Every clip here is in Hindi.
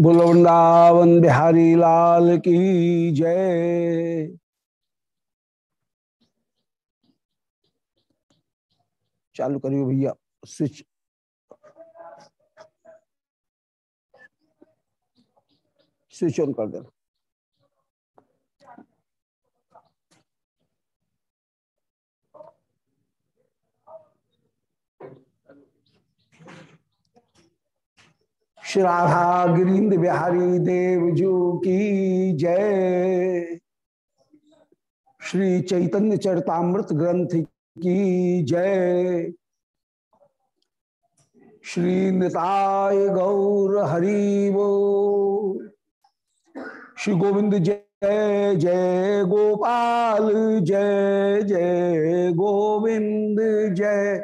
बोल वृंदावन बिहारी लाल की जय। चालू करियो भैया स्विच स्विच ऑन कर देना। श्री राधा गिरीन्द्र बिहारी देवजू की जय। श्री चैतन्य चरतामृत ग्रंथ की जय। श्री निताय गौर हरिवो श्री गोविंद जय जय गोपाल, जय जय गोविंद, जय।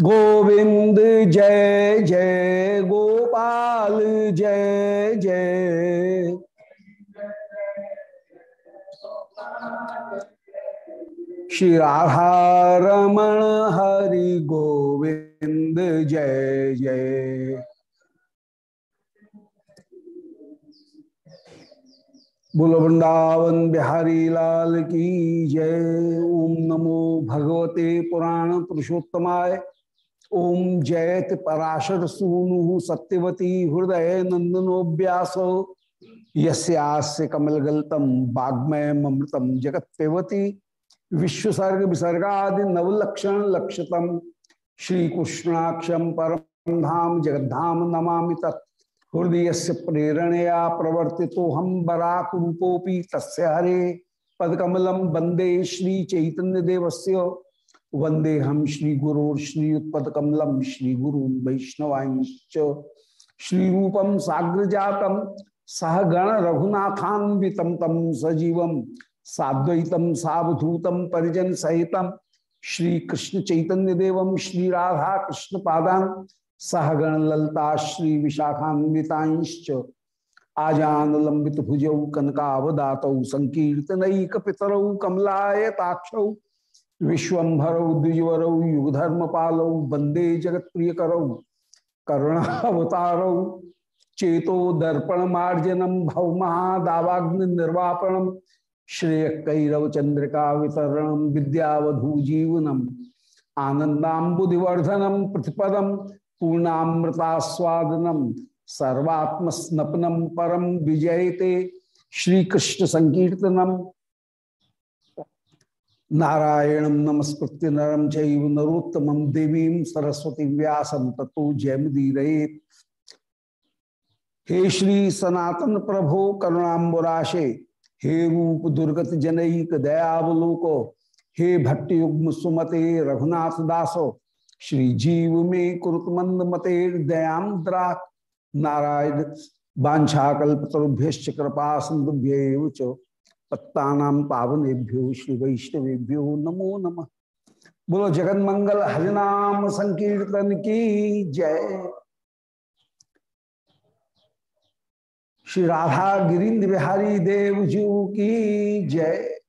गोविंद जय जय गोपाल, जय जय। श्री राधा रमण हरि गोविंद जय जय। बोल, वृंदावन बिहारी लाल की जय। ओम नमो भगवते पुराण पुरुषोत्तमाय। ओम जयत पराशर सूनु सत्यवती हृदय नंदनो व्यास यस्य कमलगल्तम वाग्मय ममृतम जगत विश्वसर्ग विसर्गा नवलक्षण लक्षतम श्री कृष्णाक्षम परम धाम जगद्धाम नमा तत्। हृदय से प्रेरणया प्रवर्ति तो हम बराक रूपोपी तस् हरे। पदकमलम वंदे श्री वंदे हम श्री गुरु श्रीयुत्पद कमलम श्री गुरु वैष्णवांश्च। श्री रूपम साग्र जातम सह गण रघुनाथान्वितम तम सजीव साद्वैतम सावधूतम परिजन सहित। श्री कृष्ण चैतन्य देवम श्री राधा कृष्ण पादान सहगण ललता श्री विशाखान्विताश्च। आजान लंबित भुजौ कनकावदात, संकीर्तनक कमलायताक्षौ। विश्वभरौ, द्विजवरौ युगधर्म पालौ वंदे जगत प्रिय करौ करुणावतारौ, चेतो दर्पण मार्जनम भव महादावाग्नि निर्वापणम श्रेय कैरव चंद्रिका वितरण, विद्यावधू जीवनम आनंदाबुदिवर्धनम प्रतिपदम पूर्णामृतास्वादनम सर्वात्म स्नपनम परम विजयते श्री कृष्ण संकीर्तनम नारायण नमस्कृत्य नरम चैव नरोत्तम देवी सरस्वती व्यासम ततो जयमदीर हे श्री सनातन प्रभो करुणाबुराशे हे रूप दुर्गत जनईक दयावलोको, हे भट्ट युग्म सुमते रघुनाथ दासो, श्री जीव में कुरुत मंद मते दयाम नारायण बांछाकल्पतरुभ्य कृपा सिंधुभ्य पत्ता पावनेभ्यो श्री वैष्णवेभ्यो नमो नमः। बोलो जगन मंगल हरिनाम संकीर्तन की जय। श्री राधा गिरीन्द्र बिहारी देव जी की जय।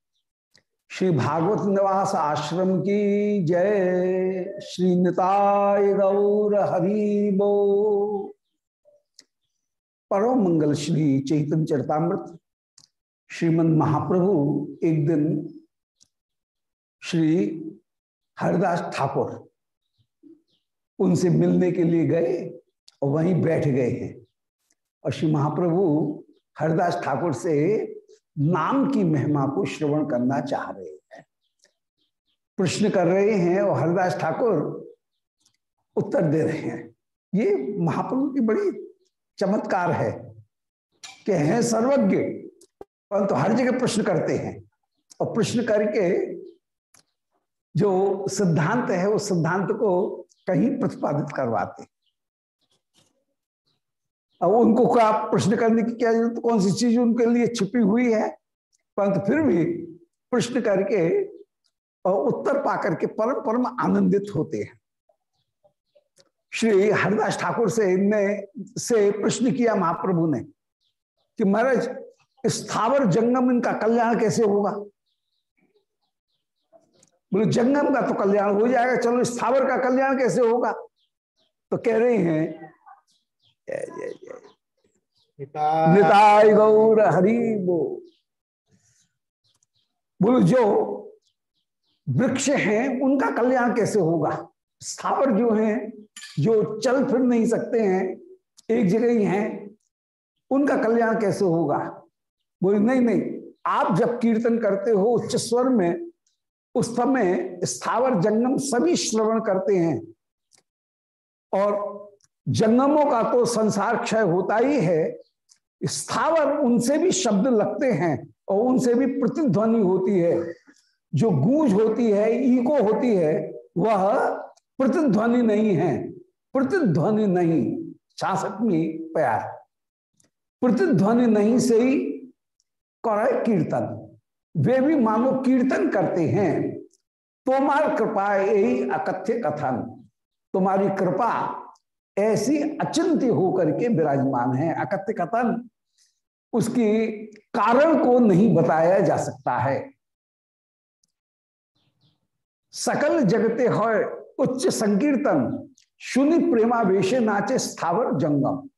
श्री भागवत निवास आश्रम की जय। श्री निताय गौर हरिबो परम मंगल श्री चैतन चरतामृत श्रीमद महाप्रभु एक दिन श्री हरिदास ठाकुर उनसे मिलने के लिए गए और वहीं बैठ गए हैं। और श्री महाप्रभु हरिदास ठाकुर से नाम की महिमा को श्रवण करना चाह रहे हैं। प्रश्न कर रहे हैं और हरिदास ठाकुर उत्तर दे रहे हैं। ये महाप्रभु की बड़ी चमत्कार है कि हैं सर्वज्ञ। परंतु हर जगह प्रश्न करते हैं और प्रश्न करके जो सिद्धांत है, उस सिद्धांत को कहीं प्रतिपादित करवाते अब उनको क्या प्रश्न करने की क्या ज़रूरत, कौन सी चीज़ उनके लिए छिपी हुई है? परंतु फिर भी प्रश्न करके और उत्तर पाकर के परम परम आनंदित होते हैं। श्री हरिदास ठाकुर से ने से प्रश्न किया महाप्रभु ने कि, महाराज स्थावर जंगम इनका कल्याण कैसे होगा? बोले जंगम का तो कल्याण हो जाएगा चलो स्थावर का कल्याण कैसे होगा? तो कह रहे हैं निताय गौर हरि बो। बोलो जो वृक्ष हैं उनका कल्याण कैसे होगा? स्थावर जो हैं जो चल फिर नहीं सकते हैं एक जगह ही हैं उनका कल्याण कैसे होगा? बोले, नहीं नहीं, आप जब कीर्तन करते हो उच्च स्वर में, उस समय स्थावर जंगम सभी श्रवण करते हैं। और जंगमों का तो संसार क्षय होता ही है। स्थावर उनसे भी शब्द लगते हैं और उनसे भी प्रतिध्वनि होती है। जो गूंज होती है ईको होती है, वह प्रतिध्वनि नहीं है। प्रतिध्वनि नहीं छासठवीं प्यार। प्रतिध्वनि नहीं से ही करे कीर्तन। वे भी मानो कीर्तन करते हैं। तुम्हार कृपा यही अकथ्य कथन। तुम्हारी कृपा ऐसी अचिंत्य होकर के विराजमान है। अकथ्य कथन उसकी कारण को नहीं बताया जा सकता है। सकल जगते हो उच्च संकीर्तन शून्य प्रेमावेश नाचे स्थावर जंगम।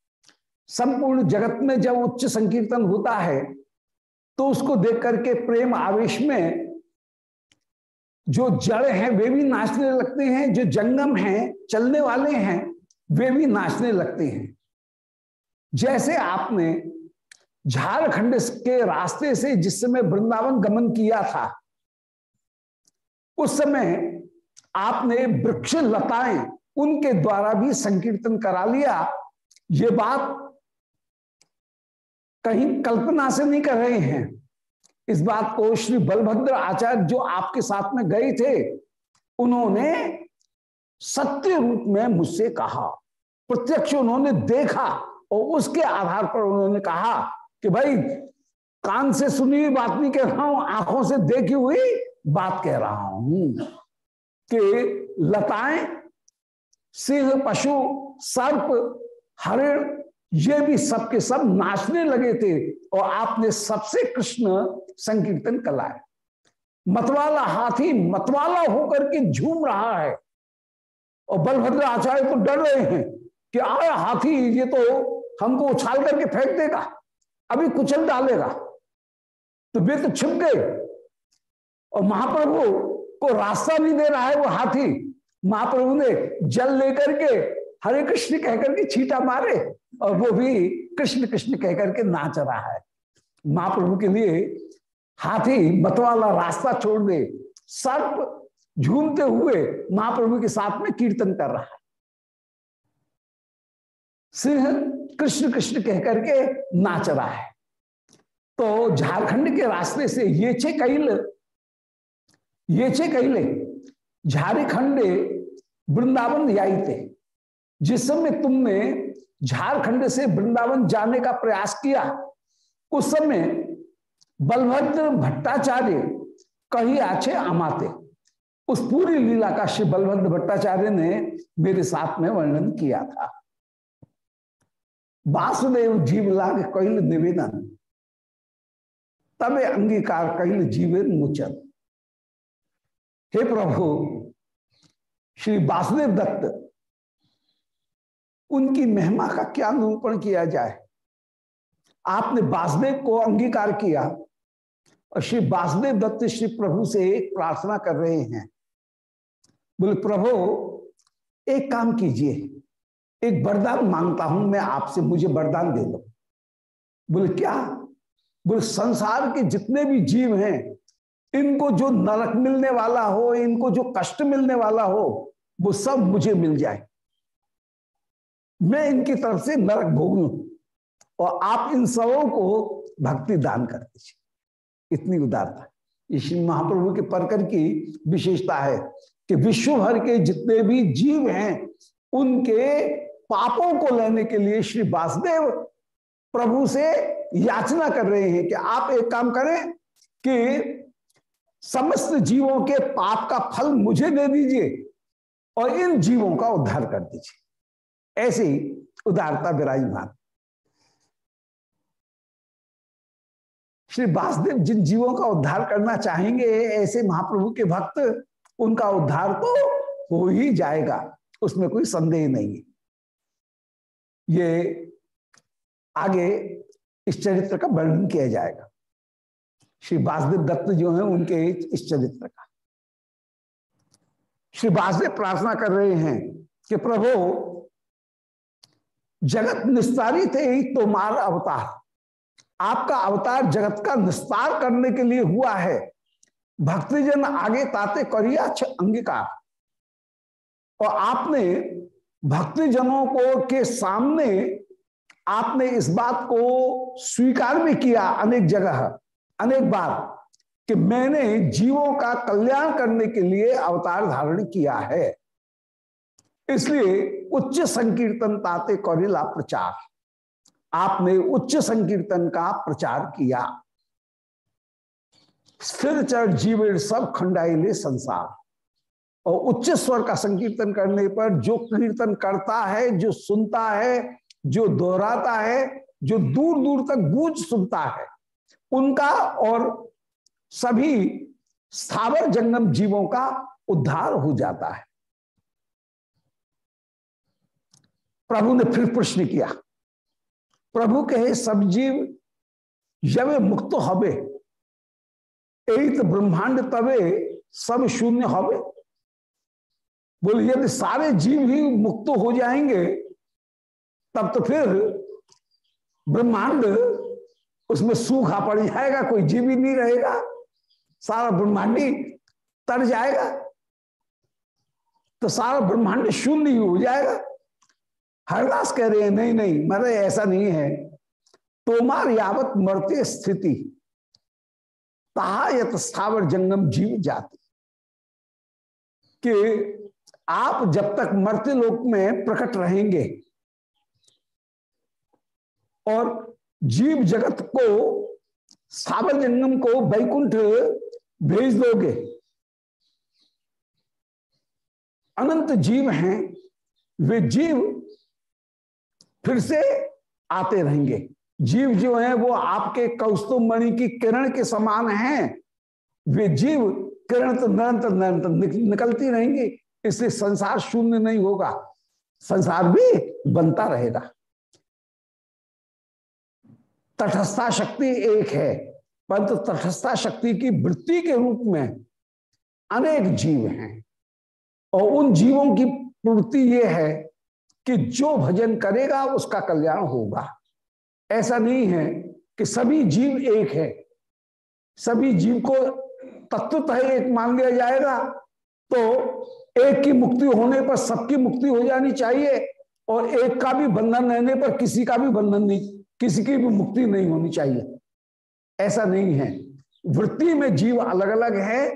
संपूर्ण जगत में जब उच्च संकीर्तन होता है तो उसको देख करके प्रेम आवेश में जो जड़ हैं, वे भी नाचने लगते हैं, जो जंगम हैं, चलने वाले हैं, वे भी नाचने लगते हैं। जैसे आपने झारखंड के रास्ते से जिस समय वृंदावन गमन किया था, उस समय आपने वृक्ष लताएँ उनके द्वारा भी संकीर्तन करा लिया। ये बात कहीं कल्पना से नहीं कर रहे हैं। इस बात को श्री बलभद्र आचार्य जो आपके साथ में गए थे, उन्होंने सत्य रूप में मुझसे कहा। प्रत्यक्ष उन्होंने देखा और उसके आधार पर उन्होंने कहा कि भाई, कान से सुनी हुई बात नहीं कह रहा हूँ, आँखों से देखी हुई बात कह रहा हूँ कि लताएँ, सिंह, पशु, सर्प, हरिण ये भी सबके सब नाचने लगे थे और आपने सबसे कृष्ण संकीर्तन कलाए मतवाला हाथी मतवाला होकर के झूम रहा है। और बलभद्र आचार्य तो डर रहे हैं कि आया हाथी, ये तो हमको उछाल करके फेंक देगा, अभी कुचल डालेगा। तो वे तो छिप गए। और महाप्रभु को रास्ता नहीं दे रहा है वो हाथी। महाप्रभु ने जल लेकर के हरे कृष्ण कहकर के छीटा मारे। और वो भी कृष्ण कृष्ण कहकर के नाच रहा है। महाप्रभु के लिए हाथी मतवाला रास्ता छोड़ दे, सर्प झूमते हुए महाप्रभु के साथ में कीर्तन कर रहा है। सिंह कृष्ण कृष्ण कहकर के नाच रहा है। तो झारखंड के रास्ते से ये छे कैल, ये छे कैले, झारखंडे वृंदावन आई थे। जिस समय तुमने झारखंड से वृंदावन जाने का प्रयास किया। उस समय बलभद्र भट्टाचार्य कही आछे आमाते उस पूरी लीला का श्री बलभद्र भट्टाचार्य ने मेरे साथ में वर्णन किया था। वासुदेव जीव लाग कैल निवेदन, तबे अंगीकार कैल जीवन मुचन। हे प्रभु, श्री वासुदेव दत्त उनकी महिमा का क्या निरूपण किया जाए? आपने वासुदेव को अंगीकार किया और श्री वासुदेव दत्त श्री प्रभु से एक प्रार्थना कर रहे हैं। बोले, प्रभु, एक काम कीजिए, एक वरदान माँगता हूँ मैं आपसे, मुझे वरदान दे दो। बोले, क्या? बोले, संसार के जितने भी जीव हैं, इनको जो नरक मिलने वाला हो, इनको जो कष्ट मिलने वाला हो, वो सब मुझे मिल जाए। मैं इनकी तरफ़ से नरक भोग। लू और आप इन सबों को भक्ति दान कर दीजिए। इतनी उदारता। ये श्री महाप्रभु के परकर की विशेषता है कि विश्व भर के जितने भी जीव हैं, उनके पापों को लेने के लिए श्री वासुदेव प्रभु से याचना कर रहे हैं कि आप एक काम करें कि समस्त जीवों के पाप का फल मुझे दे दीजिए और इन जीवों का उद्धार कर दीजिए। ऐसी उदारता विराजमान श्री वासुदेव जिन जीवों का उद्धार करना चाहेंगे, ऐसे महाप्रभु के भक्त, उनका उद्धार तो हो ही जाएगा, उसमें कोई संदेह नहीं है। ये आगे इस चरित्र का वर्णन किया जाएगा। श्री वासुदेव दत्त जो है, उनके इस चरित्र का। श्री वासुदेव प्रार्थना कर रहे हैं कि प्रभु जगत निस्तारित ही तुम्हारा अवतार। आपका अवतार जगत का निस्तार करने के लिए हुआ है। भक्तजन आगे ताते अच्छे अंगीकार। और आपने भक्तजनों को के सामने आपने इस बात को स्वीकार भी किया अनेक जगह, अनेक बार, कि मैंने जीवों का कल्याण करने के लिए अवतार धारण किया है। इसलिए उच्च संकीर्तन ताते कौरिला प्रचार। आपने उच्च संकीर्तन का प्रचार किया। स्थिर चर जीव सब खंडाइले संसार। और उच्च स्वर का संकीर्तन करने पर जो कीर्तन करता है, जो सुनता है, जो दोहराता है, जो दूर दूर तक गूंज सुनता है, उनका और सभी स्थावर जंगम जीवों का उद्धार हो जाता है। प्रभु ने फिर प्रश्न किया, प्रभु कहे, सब जीव जब मुक्त हवे एक ब्रह्मांड तबे सब शून्य हवे बोले, यदि सारे जीव ही मुक्त हो जाएँगे, तब तो फिर ब्रह्मांड उसमें सूखा पड़ जाएगा, कोई जीव ही नहीं रहेगा, सारा ब्रह्मांड ही तर जाएगा तो सारा ब्रह्मांड शून्य ही हो जाएगा। हरदास कह रहे हैं, नहीं नहीं मरे ऐसा नहीं है। तोमार यावत मरते स्थिति, तहायत स्थावर जंगम जीव जाति। कि आप जब तक मरते लोक में प्रकट रहेंगे और जीव जगत को सावर जंगम को बैकुंठ भेज दोगे, अनंत जीव हैं, वे जीव फिर से आते रहेंगे। जीव जो है, वो आपके कौस्तु मणि की किरण के समान हैं। वे जीव किरण तो निरंतर निरंतर निकलती रहेंगी, इसलिए संसार शून्य नहीं होगा। संसार भी बनता रहेगा। तटस्था शक्ति एक है, परंतु तटस्था शक्ति की वृत्ति के रूप में अनेक जीव हैं। और उन जीवों की प्रवृत्ति ये है कि जो भजन करेगा उसका कल्याण होगा। ऐसा नहीं है कि सभी जीव एक है। सभी जीव को तत्वतः एक मान लिया जाएगा तो एक की मुक्ति होने पर सबकी मुक्ति हो जानी चाहिए और एक का भी बंधन रहने पर किसी का भी बंधन नहीं, किसी की भी मुक्ति नहीं होनी चाहिए। ऐसा नहीं है। वृत्ति में जीव अलग अलग है,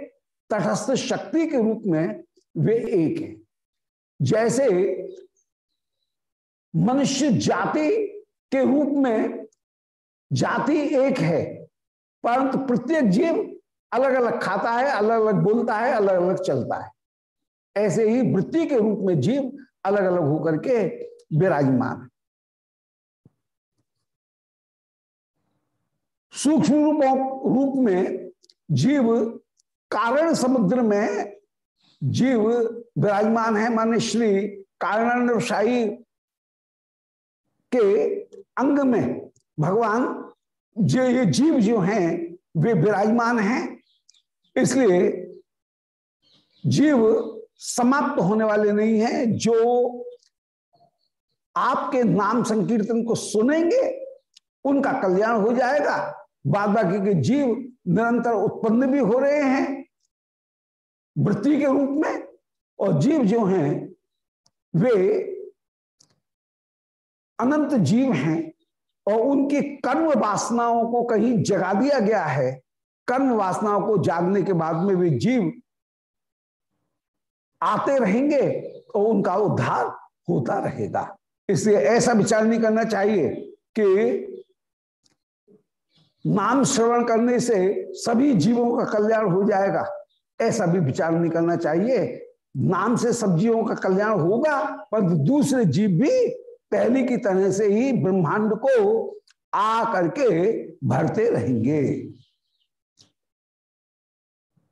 तटस्थ शक्ति के रूप में वे एक है। जैसे मनुष्य जाति के रूप में जाति एक है, परंतु प्रत्येक जीव अलग अलग खाता है अलग अलग बोलता है अलग अलग चलता है। ऐसे ही वृत्ति के रूप में जीव अलग अलग होकर के विराजमान है। सूक्ष्म रूप रूप में जीव कारण समुद्र में जीव विराजमान है। माने श्री शाही के अंग में भगवान जो ये जीव जो हैं, वे विराजमान हैं। इसलिए जीव समाप्त होने वाले नहीं है, जो आपके नाम संकीर्तन को सुनेंगे, उनका कल्याण हो जाएगा। बाद बाकी के जीव निरंतर उत्पन्न भी हो रहे हैं, वृत्ति के रूप में, और जीव जो हैं, वे अनंत जीव हैं और उनकी कर्म वासनाओं को कहीं जगा दिया गया है, कर्म वासनाओं को जागने के बाद में वे जीव आते रहेंगे और उनका उद्धार होता रहेगा। इसलिए ऐसा विचार नहीं करना चाहिए कि नाम श्रवण करने से सभी जीवों का कल्याण हो जाएगा। ऐसा भी विचार नहीं करना चाहिए। नाम से सब जीवों का कल्याण होगा पर दूसरे जीव भी पहले की तरह से ही ब्रह्मांड को आ करके भरते रहेंगे।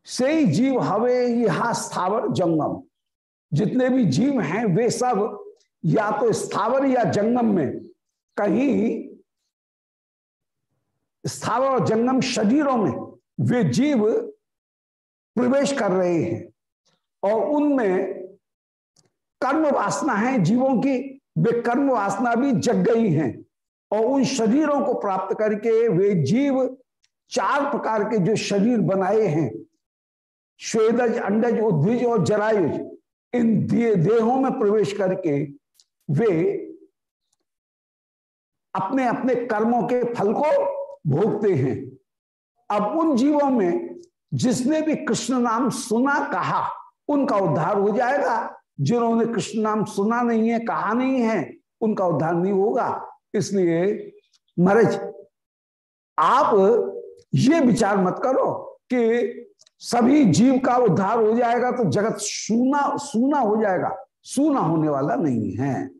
से जीव हवे, यहा स्थावर जंगम। जितने भी जीव हैं, वे सब या तो स्थावर या जंगम में कहीं स्थावर और जंगम शरीरों में वे जीव प्रवेश कर रहे हैं। और उनमें कर्म वासना है जीवों की। वे कर्म वासना भी जग गई हैं और उन शरीरों को प्राप्त करके वे जीव चार प्रकार के जो शरीर बनाए हैं श्वेदज अंडज उद्विज और जरायुज, इन देहों में प्रवेश करके वे अपने अपने कर्मों के फल को भोगते हैं। अब उन जीवों में जिसने भी कृष्ण नाम सुना कहा, उनका उद्धार हो जाएगा। जिन्होंने कृष्ण नाम सुना नहीं है, कहा नहीं है, उनका उद्धार नहीं होगा। इसलिए महाराज, आप ये विचार मत करो कि सभी जीव का उद्धार हो जाएगा तो जगत सूना सूना हो जाएगा, सूना होने वाला नहीं है।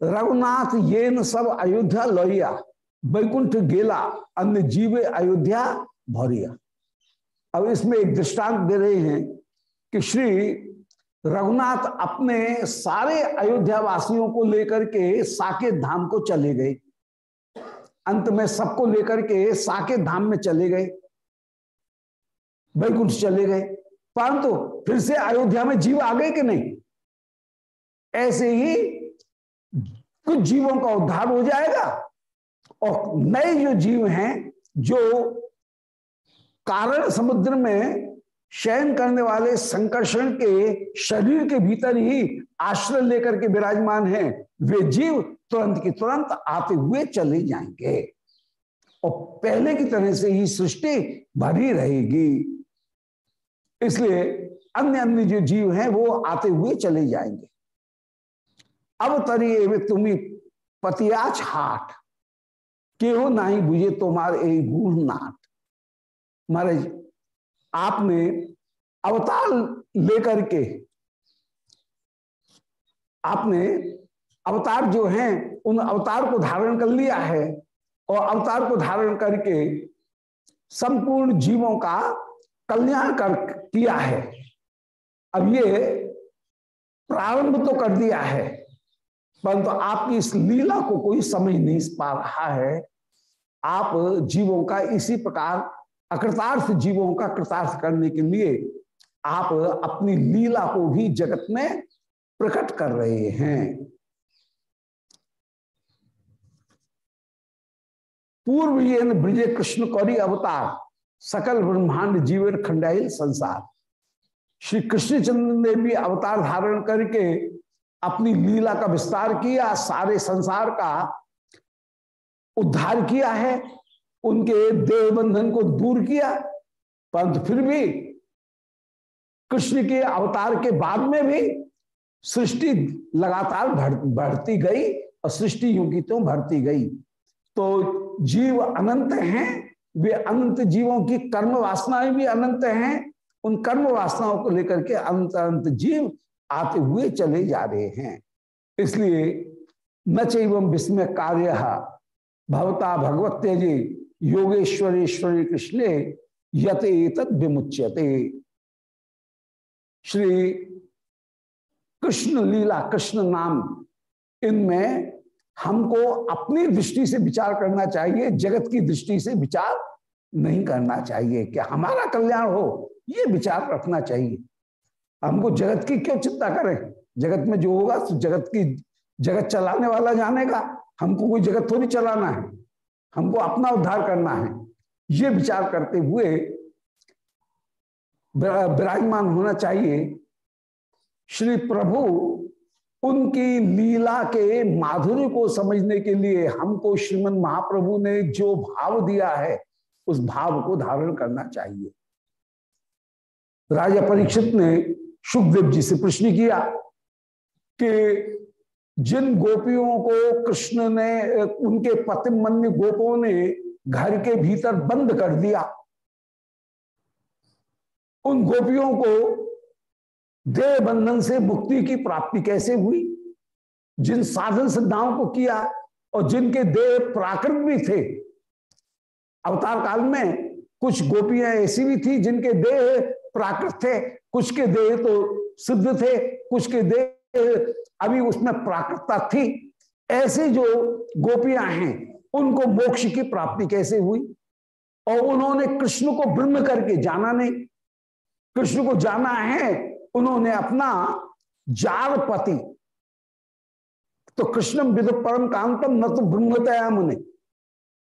रघुनाथ ये न सब अयोध्या लोहिया, वैकुंठ गेला, अन्य जीव अयोध्या भौरिया। अब इसमें एक दृष्टांत दे रहे हैं कि श्री रघुनाथ अपने सारे अयोध्या वासियों को लेकर के साकेत धाम को चले गए। अंत में सबको लेकर के साकेत धाम में चले गए। वैकुंठ चले गए। परंतु फिर से अयोध्या में जीव आ गए कि नहीं? ऐसे ही कुछ जीवों का उद्धार हो जाएगा और नए जो जीव हैं, जो कारण समुद्र में शयन करने वाले संकर्षण के शरीर के भीतर ही आश्रय लेकर के विराजमान हैं। वे जीव तुरंत की तुरंत आते हुए चले जाएँगे। और पहले की तरह से ही सृष्टि भरी रहेगी। इसलिए अन्य अन्य जो जीव हैं, वो आते हुए चले जाएँगे। अब तरी तुम्हें पतियाच हाट। केहो नहीं बुझे तुम्हारे गुण नाट। महाराज आपने अवतार लेकर के आपने अवतार जो हैं, उन अवतार को धारण कर लिया है और अवतार को धारण करके संपूर्ण जीवों का कल्याण कर किया है। अब ये प्रारंभ तो कर दिया है, परंतु तो आपकी इस लीला को कोई समझ नहीं पा रहा है। आप जीवों का इसी प्रकार अकृतार्थ जीवों का कृतार्थ करने के लिए आप अपनी लीला को भी जगत में प्रकट कर रहे हैं। पूर्व ये ब्रजे कृष्ण कौरी अवतार, सकल ब्रह्मांड जीवन खंडाइल संसार। श्री कृष्णचंद्र ने भी अवतार धारण करके अपनी लीला का विस्तार किया, सारे संसार का उद्धार किया है। उनके देह बंधन को दूर किया, परंतु फिर भी कृष्ण के अवतार के बाद में भी सृष्टि लगातार बढ़ती गई और सृष्टि युगी तो बढ़ती गई। तो जीव अनंत हैं, वे अनंत जीवों की कर्म वासनाएँ भी अनंत हैं, उन कर्म वासनाओं को लेकर के अनंत अनंत जीव आते हुए चले जा रहे हैं। इसलिए न चैवम विस्मय कार्य, भवता भगवत जी योगेश्वरेश्वरी कृष्ण यत विमुच्यते। श्री कृष्ण लीला, कृष्ण नाम, इनमें हमको अपनी दृष्टि से विचार करना चाहिए, जगत की दृष्टि से विचार नहीं करना चाहिए। कि हमारा कल्याण हो, ये विचार रखना चाहिए। हमको जगत की क्यों चिंता करें? जगत में जो होगा तो जगत की, जगत चलाने वाला जानेगा। हमको कोई जगत थोड़ी चलाना है। हमको अपना उद्धार करना है। ये विचार करते हुए विराजमान होना चाहिए। श्री प्रभु उनकी लीला के माधुर्य को समझने के लिए हमको श्रीमद महाप्रभु ने जो भाव दिया है, उस भाव को धारण करना चाहिए। राजा परीक्षित ने सुखदेव जी से प्रश्न किया कि जिन गोपियों को कृष्ण ने, उनके पतिमन्य गोपों ने घर के भीतर बंद कर दिया, उन गोपियों को देह बंधन से मुक्ति की प्राप्ति कैसे हुई? जिन साधन सिद्धाओं को किया और जिनके देह प्राकृत भी थे। अवतार काल में कुछ गोपियाँ ऐसी भी थी जिनके देह प्राकृत थे, कुछ के देह तो सिद्ध थे, कुछ के देह अभी उसमें प्राकृतता थी। ऐसे जो गोपियाँ हैं, उनको मोक्ष की प्राप्ति कैसे हुई? और उन्होंने कृष्ण को ब्रह्म करके जाना नहीं। कृष्ण को जाना है, उन्होंने अपना जार पति तो कृष्णम विद परम कांतम, न तो ब्रह्मतया मुने।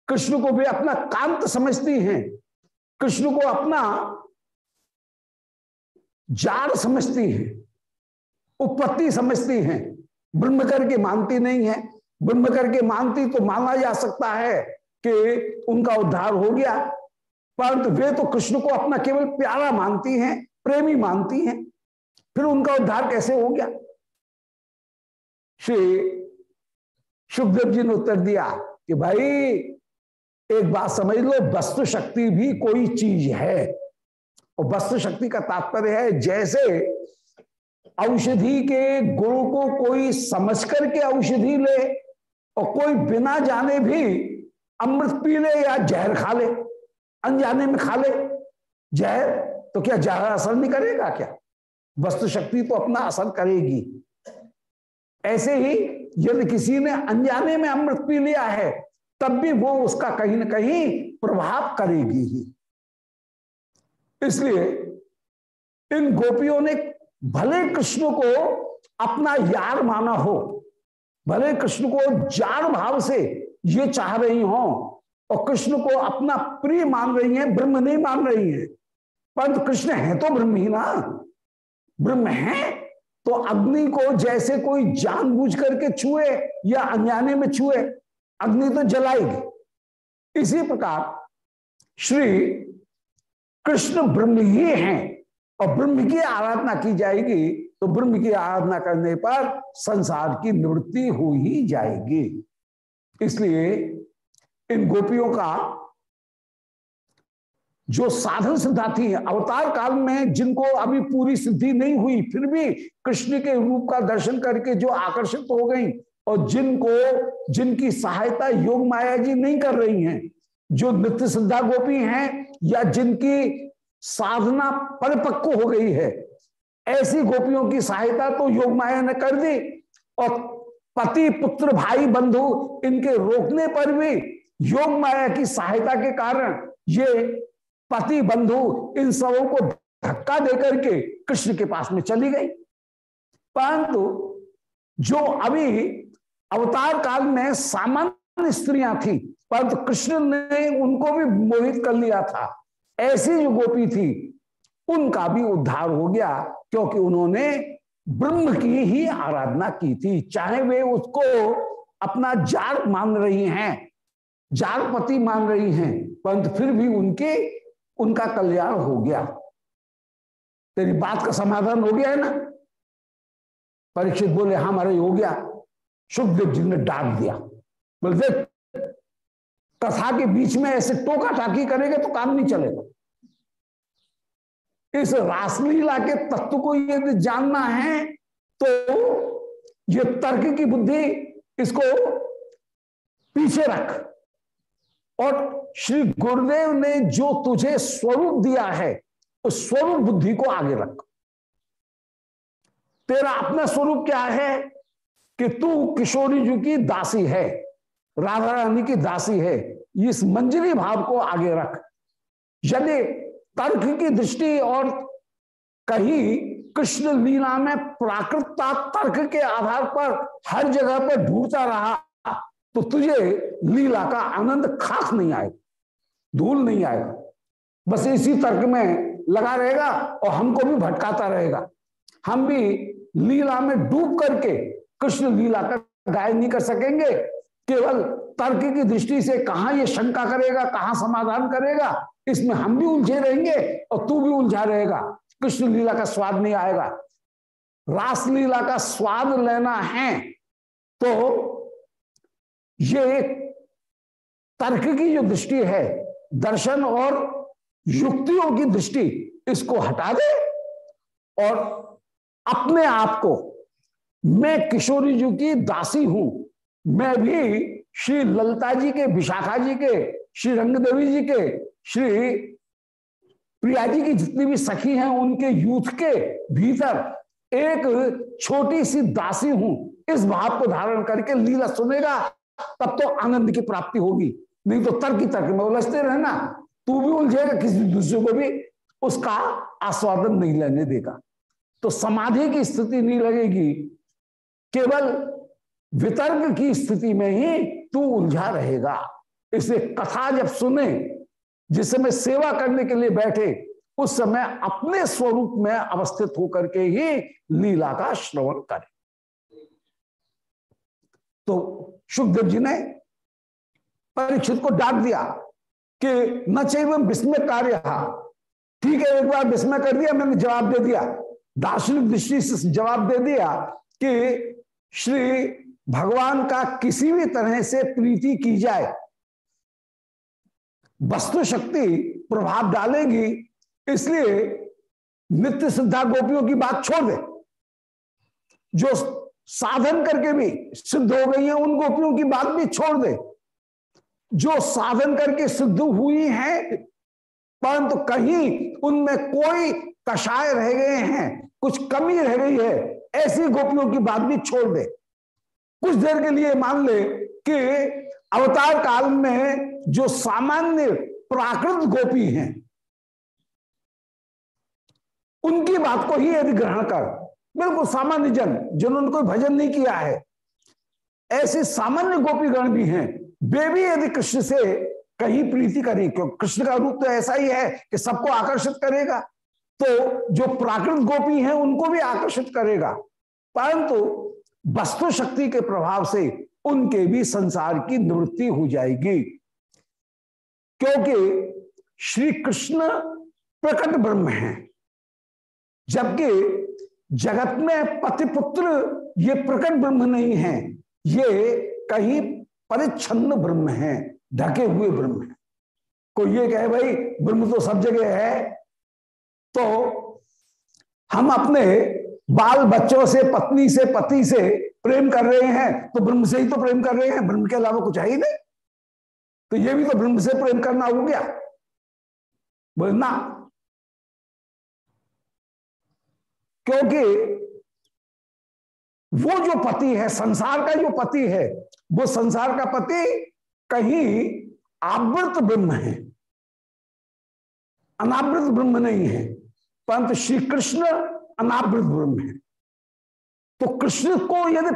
कृष्ण को भी अपना कांत समझती हैं। कृष्ण को अपना जार समझती हैं। उत्पत्ति समझती हैं। ब्रह्म करके मानती नहीं है। ब्रह्म करके मानती तो माना जा सकता है कि उनका उद्धार हो गया। परंतु वे तो कृष्ण को अपना केवल प्यारा मानती हैं, प्रेमी मानती हैं। फिर उनका उद्धार कैसे हो गया? श्री सुखदेव जी ने उत्तर दिया कि भाई, एक बात समझ लो, वस्तु शक्ति भी कोई चीज़ है। और वस्तु शक्ति का तात्पर्य है, जैसे औषधि के गुण को कोई समझ करके औषधि ले और कोई बिना जाने भी अमृत पी ले या जहर खा ले, अनजाने में खा ले। जहर तो क्या जहर असर नहीं करेगा क्या? वस्तु शक्ति तो अपना असर करेगी। ऐसे ही यदि किसी ने अनजाने में अमृत पी लिया है, तब भी वो उसका कहीं ना कहीं प्रभाव करेगी ही। इसलिए इन गोपियों ने भले कृष्ण को अपना यार माना हो, भले कृष्ण को जार भाव से ये चाह रही हो, और कृष्ण को अपना प्रिय मान रही हैं, ब्रह्म नहीं मान रही हैं। परंतु कृष्ण है तो ब्रह्म ही ना। ब्रह्म है तो अग्नि को जैसे कोई जानबूझ करके छुए या अनजाने में छुए, अग्नि तो जलाएगी। इसी प्रकार श्री कृष्ण ब्रह्म ही हैं। और ब्रह्म की आराधना की जाएगी तो ब्रह्म की आराधना करने पर संसार की निवृत्ति हो ही जाएगी। इसलिए इन गोपियों का जो साधन सिद्धार्थी है, अवतार काल में जिनको अभी पूरी सिद्धि नहीं हुई, फिर भी कृष्ण के रूप का दर्शन करके जो आकर्षित हो गई और जिनको, जिनकी सहायता योग माया जी नहीं कर रही हैं, जो नित्य सिद्धा गोपी हैं या जिनकी साधना परिपक्व हो गई है। ऐसी गोपियों की सहायता तो योग माया ने कर दी और पति, पुत्र, भाई, बंधु इनके रोकने पर भी योग माया की सहायता के कारण ये पति, बंधु इन सबों को धक्का देकर के कृष्ण के पास में चली गई। परंतु जो अभी अवतार काल में सामान्य स्त्रियाँ थी, परंतु कृष्ण ने उनको भी मोहित कर लिया था। ऐसी जो गोपी थी, उनका भी उद्धार हो गया, क्योंकि उन्होंने ब्रह्म की ही आराधना की थी। चाहे वे उसको अपना जार मान रही हैं जारपति मान रही हैं, परंतु फिर भी उनके, उनका कल्याण हो गया। तेरी बात का समाधान हो गया है ना? परीक्षित बोले हाँ हमारे हो गया। सुखदेव जी ने डांट दिया। बोलते कथा के बीच में ऐसे टोका टाकी करेंगे तो काम नहीं चलेगा। इस रासलीला के तत्व को यदि जानना है तो ये तर्क की बुद्धि इसको पीछे रख। और श्री गुरुदेव ने जो तुझे स्वरूप दिया है, उस स्वरूप बुद्धि को आगे रख। तेरा अपना स्वरूप क्या है कि तू किशोरी जी की दासी है? राधा रानी की दासी है, इस मंजरी भाव को आगे रख। यदि तर्क की दृष्टि और कहीं कृष्ण लीला में प्राकृतता तर्क के आधार पर हर जगह पर ढूंढता रहा तो तुझे लीला का आनंद खास नहीं आएगा, धूल नहीं आएगा। बस इसी तर्क में लगा रहेगा और हमको भी भटकाता रहेगा। हम भी लीला में डूब करके कृष्ण लीला का गायन नहीं कर सकेंगे केवल तर्क की दृष्टि से कहा ये शंका करेगा, कहाँ समाधान करेगा, इसमें हम भी उलझे रहेंगे और तू भी उलझा रहेगा। कृष्ण लीला का स्वाद नहीं आएगा। रासलीला का स्वाद लेना है तो ये तर्क की जो दृष्टि है, दर्शन और युक्तियों की दृष्टि, इसको हटा दे और अपने आप को, मैं किशोरी जी की दासी हूँ मैं भी श्री ललता जी के, विशाखा जी के, श्री रंगदेवी जी के, श्री प्रिया जी की जितनी भी सखी हैं, उनके यूथ के भीतर एक छोटी सी दासी हूँ। इस भाव को धारण करके लीला सुनेगा, तब तो आनंद की प्राप्ति होगी। नहीं तो तर्क तर्क में उलझते रहना। तू भी उलझेगा, किसी दूसरे को भी उसका आस्वादन नहीं लेने देगा। तो समाधि की स्थिति नहीं लगेगी। केवल वितर्क की स्थिति में ही तू उलझा रहेगा। इसलिए कथा जब सुने, जिस समय सेवा करने के लिए बैठे, उस समय अपने स्वरूप में अवस्थित होकर के ही लीला का श्रवण करें। तो सुखदेव जी ने परीक्षित को डांट दिया कि न चाहिए विस्मय कार्य ठीक है, एक बार विस्मय कर दिया, मैंने जवाब दे दिया। दार्शनिक दृष्टि से जवाब दे दिया कि श्री भगवान का किसी भी तरह से प्रीति की जाए वस्तु शक्ति प्रभाव डालेगी, इसलिए नित्य सिद्धा गोपियों की बात छोड़ दे। जो साधन करके भी सिद्ध हो गई है, उन गोपियों की बात भी छोड़ दे। जो साधन करके सिद्ध हुई है, परंतु तो कहीं उनमें कोई कषाय रह गए हैं, कुछ कमी रह गई है, ऐसी गोपियों की बात भी छोड़ दे। कुछ देर के लिए मान ले कि अवतार काल में जो सामान्य प्राकृत गोपी हैं, उनकी बात को ही यदि ग्रहण कर, बिल्कुल सामान्य जन, जिन्होंने कोई भजन नहीं किया है, ऐसे सामान्य गोपी गण भी हैं, वे भी यदि कृष्ण से कहीं प्रीति करें, क्यों कृष्ण का रूप तो ऐसा ही है कि सबको आकर्षित करेगा तो जो प्राकृत गोपी हैं, उनको भी आकर्षित करेगा, परंतु वस्तु शक्ति के प्रभाव से उनके भी संसार की निवृत्ति हो जाएगी। क्योंकि श्री कृष्ण प्रकट ब्रह्म है, जबकि जगत में पतिपुत्र ये प्रकट ब्रह्म नहीं है, ये कहीं परिच्छन्न ब्रह्म है, ढके हुए ब्रह्म है। कोई ये कहे, भाई, ब्रह्म तो सब जगह है तो हम अपने बाल बच्चों से, पत्नी से, पति से प्रेम कर रहे हैं तो ब्रह्म से ही तो प्रेम कर रहे हैं, ब्रह्म के अलावा कुछ है ही नहीं। तो ये भी तो ब्रह्म से प्रेम करना हो गया। बोलना। क्योंकि वो जो पति है, संसार का जो पति है, वो संसार का पति कहीं आवृत ब्रह्म है। अनावृत ब्रह्म नहीं है। परंतु श्री कृष्ण अनावृत ब्रह्म है। तो कृष्ण को यदि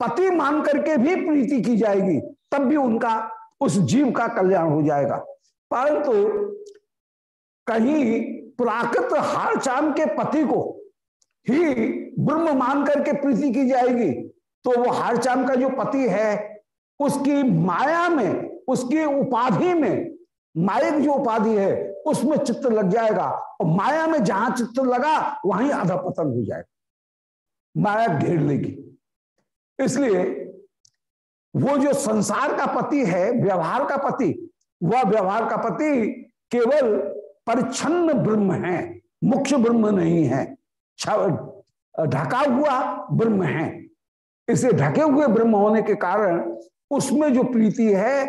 पति मान करके भी प्रीति की जाएगी, तब भी उनका, उस जीव का कल्याण हो जाएगा। परंतु तो कहीं प्राकृत हार चाँद के पति को ही ब्रह्म मान करके प्रीति की जाएगी तो वो हार चाँद का जो पति है, उसकी माया में, उसकी उपाधि में, मायिक जो उपाधि है उसमें चित्त लग जाएगा और माया में जहाँ चित्त लगा, वहीं आधा पतन हो जाएगा। माया घेर लेगी। इसलिए वो जो संसार का पति है, व्यवहार का पति, वह व्यवहार का पति केवल परिच्छन्न ब्रह्म है, मुख्य ब्रह्म नहीं है। ढका हुआ ब्रह्म है। इसे ढके हुए ब्रह्म होने के कारण उसमें जो प्रीति है,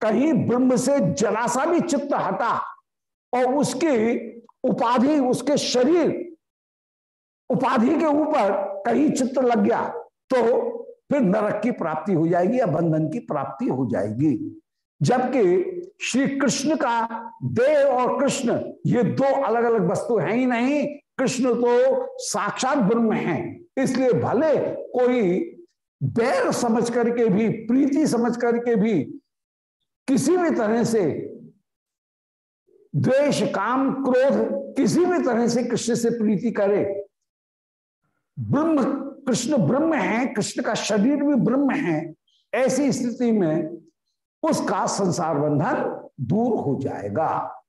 कहीं ब्रह्म से जलासा भी चित्त हटा और उसकी उपाधि, उसके शरीर उपाधि के ऊपर कहीं चित्र लग गया तो फिर नरक की प्राप्ति हो जाएगी या बंधन की प्राप्ति हो जाएगी। जबकि श्री कृष्ण का देह और कृष्ण, ये दो अलग अलग वस्तु हैं ही नहीं, कृष्ण तो साक्षात ब्रह्म है। इसलिए भले कोई बैर समझ करके भी, प्रीति समझ करके भी किसी भी तरह से द्वेष, काम, क्रोध, किसी भी तरह से कृष्ण से प्रीति करे। ब्रह्म, कृष्ण ब्रह्म है, कृष्ण का शरीर भी ब्रह्म है, ऐसी स्थिति में उसका संसार बंधन दूर हो जाएगा।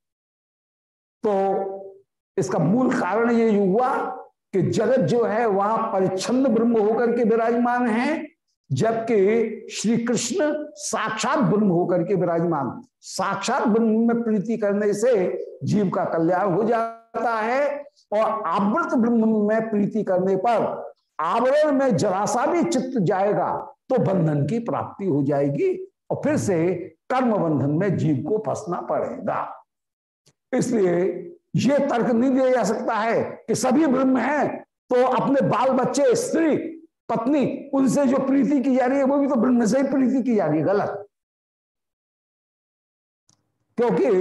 तो इसका मूल कारण ये हुआ कि जगत जो है, वह परिच्छन्न ब्रह्म होकर के विराजमान है जबकि श्री कृष्ण साक्षात ब्रह्म होकर के विराजमान। साक्षात ब्रह्म में प्रीति करने से जीव का कल्याण हो जाता है और आवृत ब्रह्म में प्रीति करने पर आवरण में जरासा भी चित्त जाएगा तो बंधन की प्राप्ति हो जाएगी और फिर से कर्म बंधन में जीव को फंसना पड़ेगा। इसलिए ये तर्क नहीं दिया जा सकता है कि सभी ब्रह्म हैं तो अपने बाल बच्चे, स्त्री पत्नी, उनसे जो प्रीति की जा रही है, वो भी तो ब्रह्म से ही प्रीति की जा रही है, गलत। क्योंकि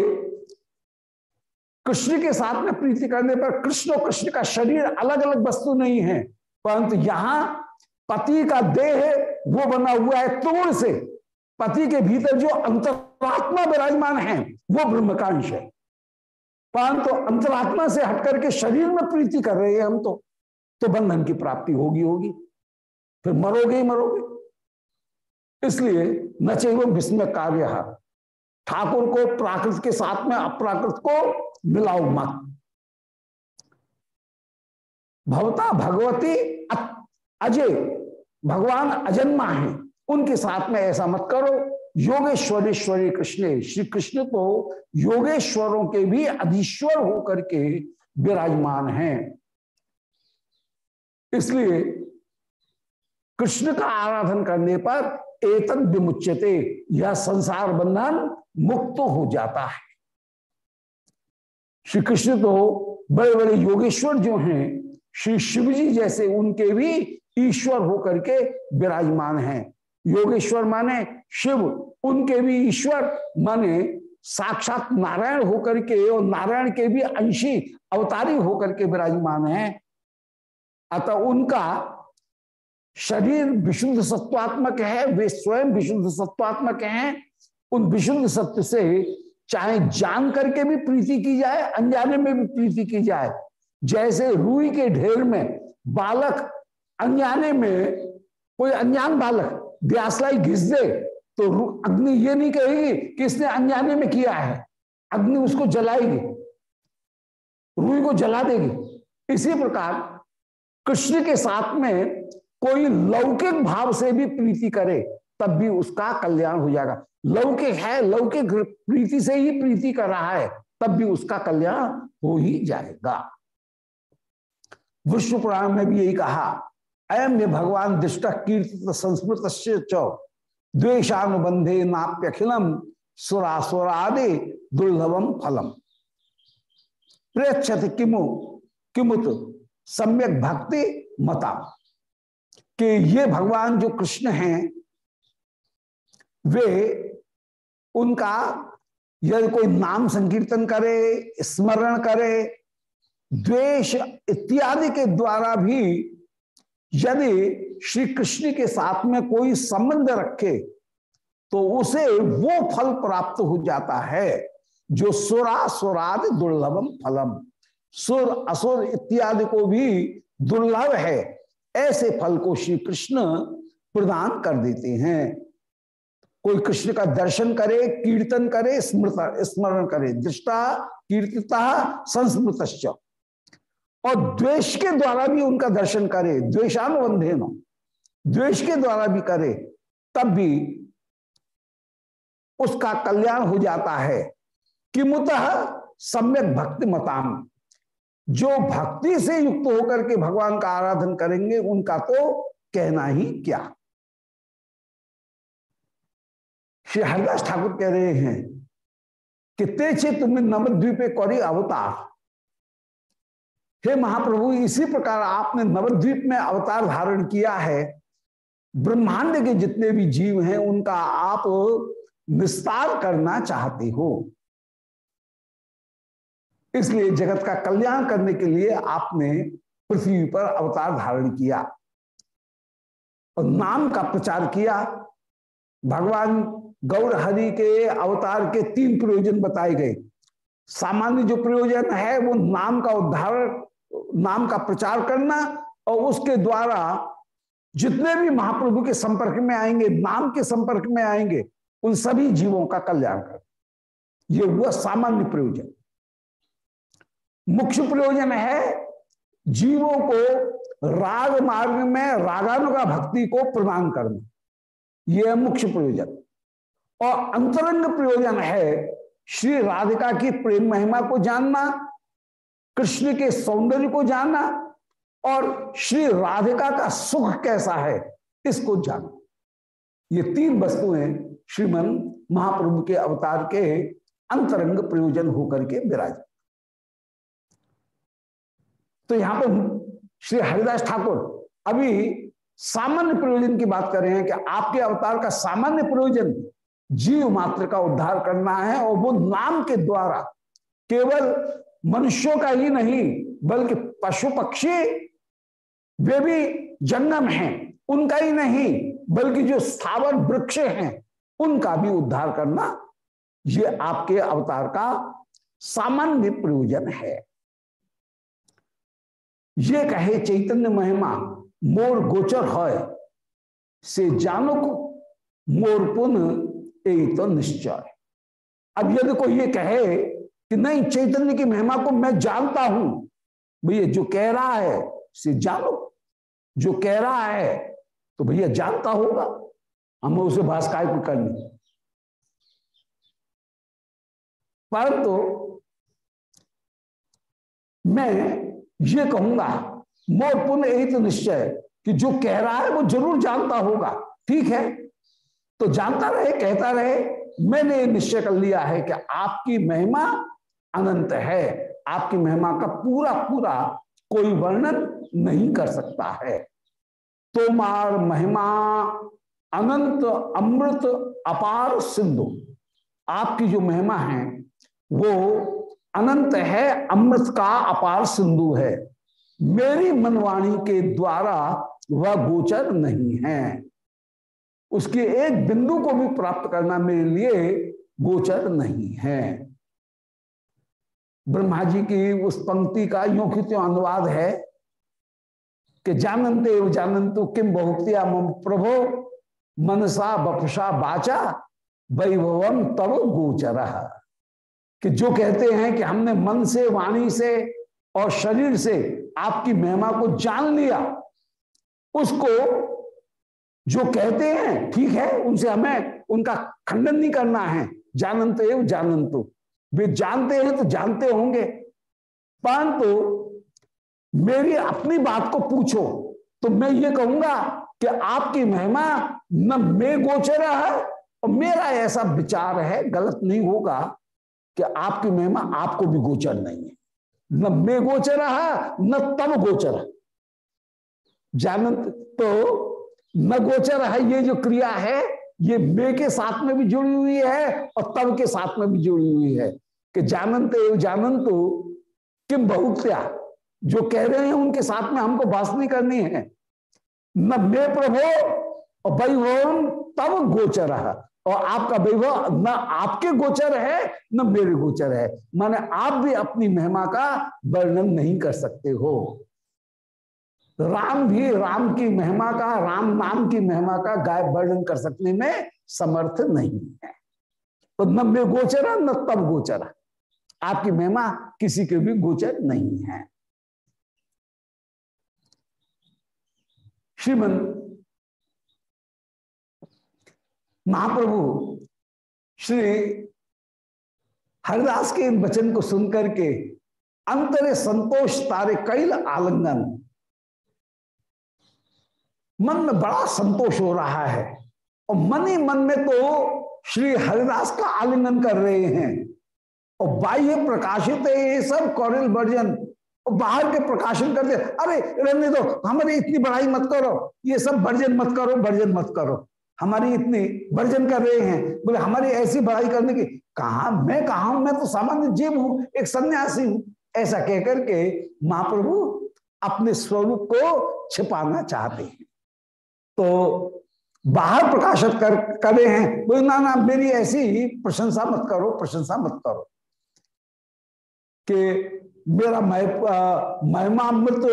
कृष्ण के साथ में प्रीति करने पर कृष्ण और कृष्ण का शरीर अलग अलग वस्तु नहीं है, परंतु यहाँ पति का देह वो बना हुआ है तोड़ से। पति के भीतर जो अंतरात्मा विराजमान है, वो ब्रह्म का अंश है। परंतु अंतरात्मा से हटकर के शरीर में प्रीति कर रहे हैं हम तो तो बंधन की प्राप्ति होगी होगी। फिर मरोगे ही मरोगे। इसलिए न चाहिए विस्मय कार्य ठाकुर को प्राकृत के साथ में अप्राकृत को मिलाओ मत। भवता भगवती अजय, भगवान अजन्मा है। उनके साथ में ऐसा मत करो। योगेश्वरेश्वरी कृष्ण श्री कृष्ण तो योगेश्वरों के भी अधीश्वर होकर के विराजमान हैं। इसलिए कृष्ण का आराधन करने पर एतन विमुच्यते, यह संसार बंधन मुक्त हो जाता है। श्री कृष्ण तो बड़े बड़े योगेश्वर जो हैं, श्री शिव जी जैसे उनके भी ईश्वर होकर के विराजमान हैं। योगेश्वर माने शिव, उनके भी ईश्वर माने साक्षात नारायण होकर के और नारायण के भी अंशी, अवतारी होकर के विराजमान हैं। अतः उनका शरीर विशुद्ध सत्वात्मक है, वे स्वयं विशुद्ध सत्वात्मक हैं। उन विशुद्ध सत्य से चाहे जान करके भी प्रीति की जाए, अनजाने में भी प्रीति की जाए, जैसे रूई के ढेर में बालक अनजाने में, कोई अनजान बालक ब्यासलाई घिस दे तो अग्नि ये नहीं कहेगी कि इसने अनजाने में किया है। अग्नि उसको जलाएगी, रूई को जला देगी। इसी प्रकार कृष्ण के साथ में कोई लौकिक भाव से भी प्रीति करे, तब भी उसका कल्याण हो जाएगा। लौकिक है, लौकिक प्रीति से ही प्रीति कर रहा है, तब भी उसका कल्याण हो ही जाएगा। विष्णु पुराण में भी यही कहा अयम ये भगवान दृष्ट कीर्ति संस्कृत द्वेशानुबंधे नाप्यखिलम, सुरासुरादि दुर्लभम फलम। प्रेक्षत किमु, किमुत सम्यक भक्ति मता कि ये भगवान जो कृष्ण हैं, वे उनका यदि कोई नाम संकीर्तन करे, स्मरण करे, द्वेष इत्यादि के द्वारा भी यदि श्री कृष्ण के साथ में कोई संबंध रखे तो उसे वो फल प्राप्त हो जाता है, जो सुरा सुराद दुर्लभम फलम। सुर, असुर इत्यादि को भी दुर्लभ है। ऐसे फल को श्री कृष्ण प्रदान कर देते हैं। कोई कृष्ण का दर्शन करे, कीर्तन करे, स्मृत, स्मरण करे। दृष्टा, कीर्तिता संस्मृत और द्वेष के द्वारा भी उनका दर्शन करे। द्वेशानुबंधे न द्वेष के द्वारा भी करे, तब भी उसका कल्याण हो जाता है। कि मुतः सम्यक भक्ति मताम जो भक्ति से युक्त होकर के भगवान का आराधन करेंगे, उनका तो कहना ही क्या? श्री हरिदास ठाकुर कह रहे हैं कि तेचे तुम्हें नवद्वीपे कौरी अवतार? हे महाप्रभु, इसी प्रकार आपने नवद्वीप में अवतार धारण किया है। ब्रह्मांड के जितने भी जीव हैं, उनका आप विस्तार करना चाहते हो। इसलिए जगत का कल्याण करने के लिए आपने पृथ्वी पर अवतार धारण किया और नाम का प्रचार किया। भगवान गौर हरि के अवतार के तीन प्रयोजन बताए गए। सामान्य जो प्रयोजन है, वो नाम का उद्धार, नाम का प्रचार करना और उसके द्वारा जितने भी महाप्रभु के संपर्क में आएँगे, नाम के संपर्क में आएँगे, उन सभी जीवों का कल्याण कर ये हुआ सामान्य प्रयोजन। मुख्य प्रयोजन है जीवों को राग मार्ग में रागानुगा भक्ति को प्रदान करना। यह मुख्य प्रयोजन। और अंतरंग प्रयोजन है श्री राधिका की प्रेम महिमा को जानना, कृष्ण के सौंदर्य को जानना और श्री राधिका का सुख कैसा है इसको जानना। ये तीन वस्तुएँ श्रीमन महाप्रभु के अवतार के अंतरंग प्रयोजन होकर के विराज तो यहाँ पर श्री हरिदास ठाकुर अभी सामान्य प्रयोजन की बात कर रहे हैं कि आपके अवतार का सामान्य प्रयोजन जीव मात्र का उद्धार करना है और वो नाम के द्वारा केवल मनुष्यों का ही नहीं, बल्कि पशु पक्षी वे भी जंगम हैं, उनका ही नहीं, बल्कि जो स्थावर वृक्ष हैं, उनका भी उद्धार करना ये आपके अवतार का सामान्य प्रयोजन है। ये कहे चैतन्य महिमा मोर गोचर है से जानुक मोर पुन तो निश्चय अब यदि कोई ये कहे कि नहीं, चैतन्य की महिमा को मैं जानता हूँ, भैया जो कह रहा है, से जानो। जो कह रहा है तो भैया जानता होगा। हमें उसे भाष काय को करनी। परंतु तो मैं ये कहूँगा, मोर पुण्य यही तो निश्चय कि जो कह रहा है वो ज़रूर जानता होगा। ठीक है? तो जानता रहे, कहता रहे, मैंने निश्चय कर लिया है कि आपकी महिमा अनंत है। आपकी महिमा का पूरा पूरा कोई वर्णन नहीं कर सकता है। तो मार महिमा अनंत, अमृत, अपार सिंधु, आपकी जो महिमा है, वो अनंत है, अमृत का अपार सिंधु है। मेरी मनवाणी के द्वारा वह गोचर नहीं है। उसके एक बिंदु को भी प्राप्त करना मेरे लिए गोचर नहीं है। ब्रह्मा जी की उस पंक्ति का यो कि त्यों अनुवाद है कि जानते जानंतु किम बहुक्तिया मम प्रभो, मनसा बपसा बाचा वैभवम तब गोचर। कि जो कहते हैं कि हमने मन से, वाणी से और शरीर से आपकी महिमा को जान लिया, उसको जो कहते हैं, ठीक है, उनसे हमें उनका खंडन नहीं करना है। जानंत एवं जानंतु वे जानते हैं तो जानते होंगे। परंतु मेरी अपनी बात को पूछो तो मैं ये कहूँगा कि आपकी महिमा न मैं गोचर है और मेरा ऐसा विचार है, गलत नहीं होगा। कि आपकी महिमा आपको भी गोचर नहीं है। न मे गोचर है न तब गोचर। जानंत तो न गोचर है ये जो क्रिया है, ये मे के साथ में भी जुड़ी हुई है और तब के साथ में भी जुड़ी हुई है। कि जानंत एवं जानंत, किम बहुत्या? जो कह रहे हैं उनके साथ में हमको नहीं करनी है। न मे प्रभो और वैभव तब गोचर और आपका वैभव न आपके गोचर है, न मेरे गोचर है। माने आप भी अपनी महिमा का वर्णन नहीं कर सकते हो। राम भी राम की महिमा का, राम नाम की महिमा का गाय वर्णन कर सकने में समर्थ नहीं है। तो न मे गोचर न तब गोचर आपकी महिमा किसी के भी गोचर नहीं है। श्रीमन महाप्रभु, श्री हरिदास के इन वचन को सुनकर के अंतरे संतोष, तारे कैल आलिंगन। मन में बड़ा संतोष हो रहा है और मन ही मन में तो श्री हरिदास का आलिंगन कर रहे हैं। और बाह्य प्रकाशित है ये सब कौरिल वर्जन। और बाहर के प्रकाशन करते, अरे रहने दो, हमारी इतनी बड़ाई मत करो, ये सब वर्जन मत करो, वर्जन मत करो। हमारी इतनी वर्जन कर रहे हैं। बोले, हमारी ऐसी बड़ाई करने की कहा, मैं कहा हूँ? मैं तो सामान्य जीव हूँ, एक सन्यासी हूँ। ऐसा कहकर के महाप्रभु अपने स्वरूप को छिपाना चाहते हैं। तो बाहर प्रकाशित कर, करे हैं। बोले, ना ना, मेरी ऐसी प्रशंसा मत करो, प्रशंसा मत करो कि मेरा महिमा अमृत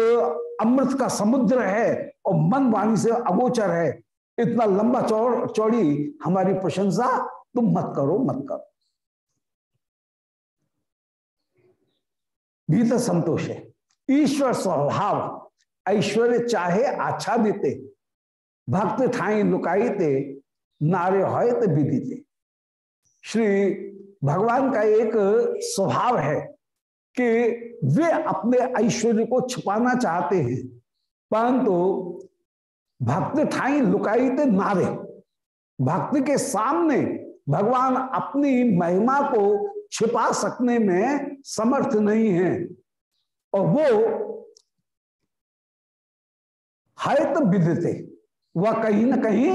अमृत का समुद्र है और मन वाणी से अगोचर है। इतना लंबा चौड़, चौड़ी हमारी प्रशंसा, तुम मत करो मत करो। भीतर संतोष है। ईश्वर स्वभाव, ऐश्वर्य चाहे आच्छादित भक्त ठाई लुकाईते नारे हो विदिते श्री भगवान का एक स्वभाव है कि वे अपने ऐश्वर्य को छुपाना चाहते हैं, परंतु भक्त ठाई लुकाई लुकाईते नारे। भक्त के सामने भगवान अपनी महिमा को छिपा सकने में समर्थ नहीं है। और वो है तो विदते वह कहीं ना कहीं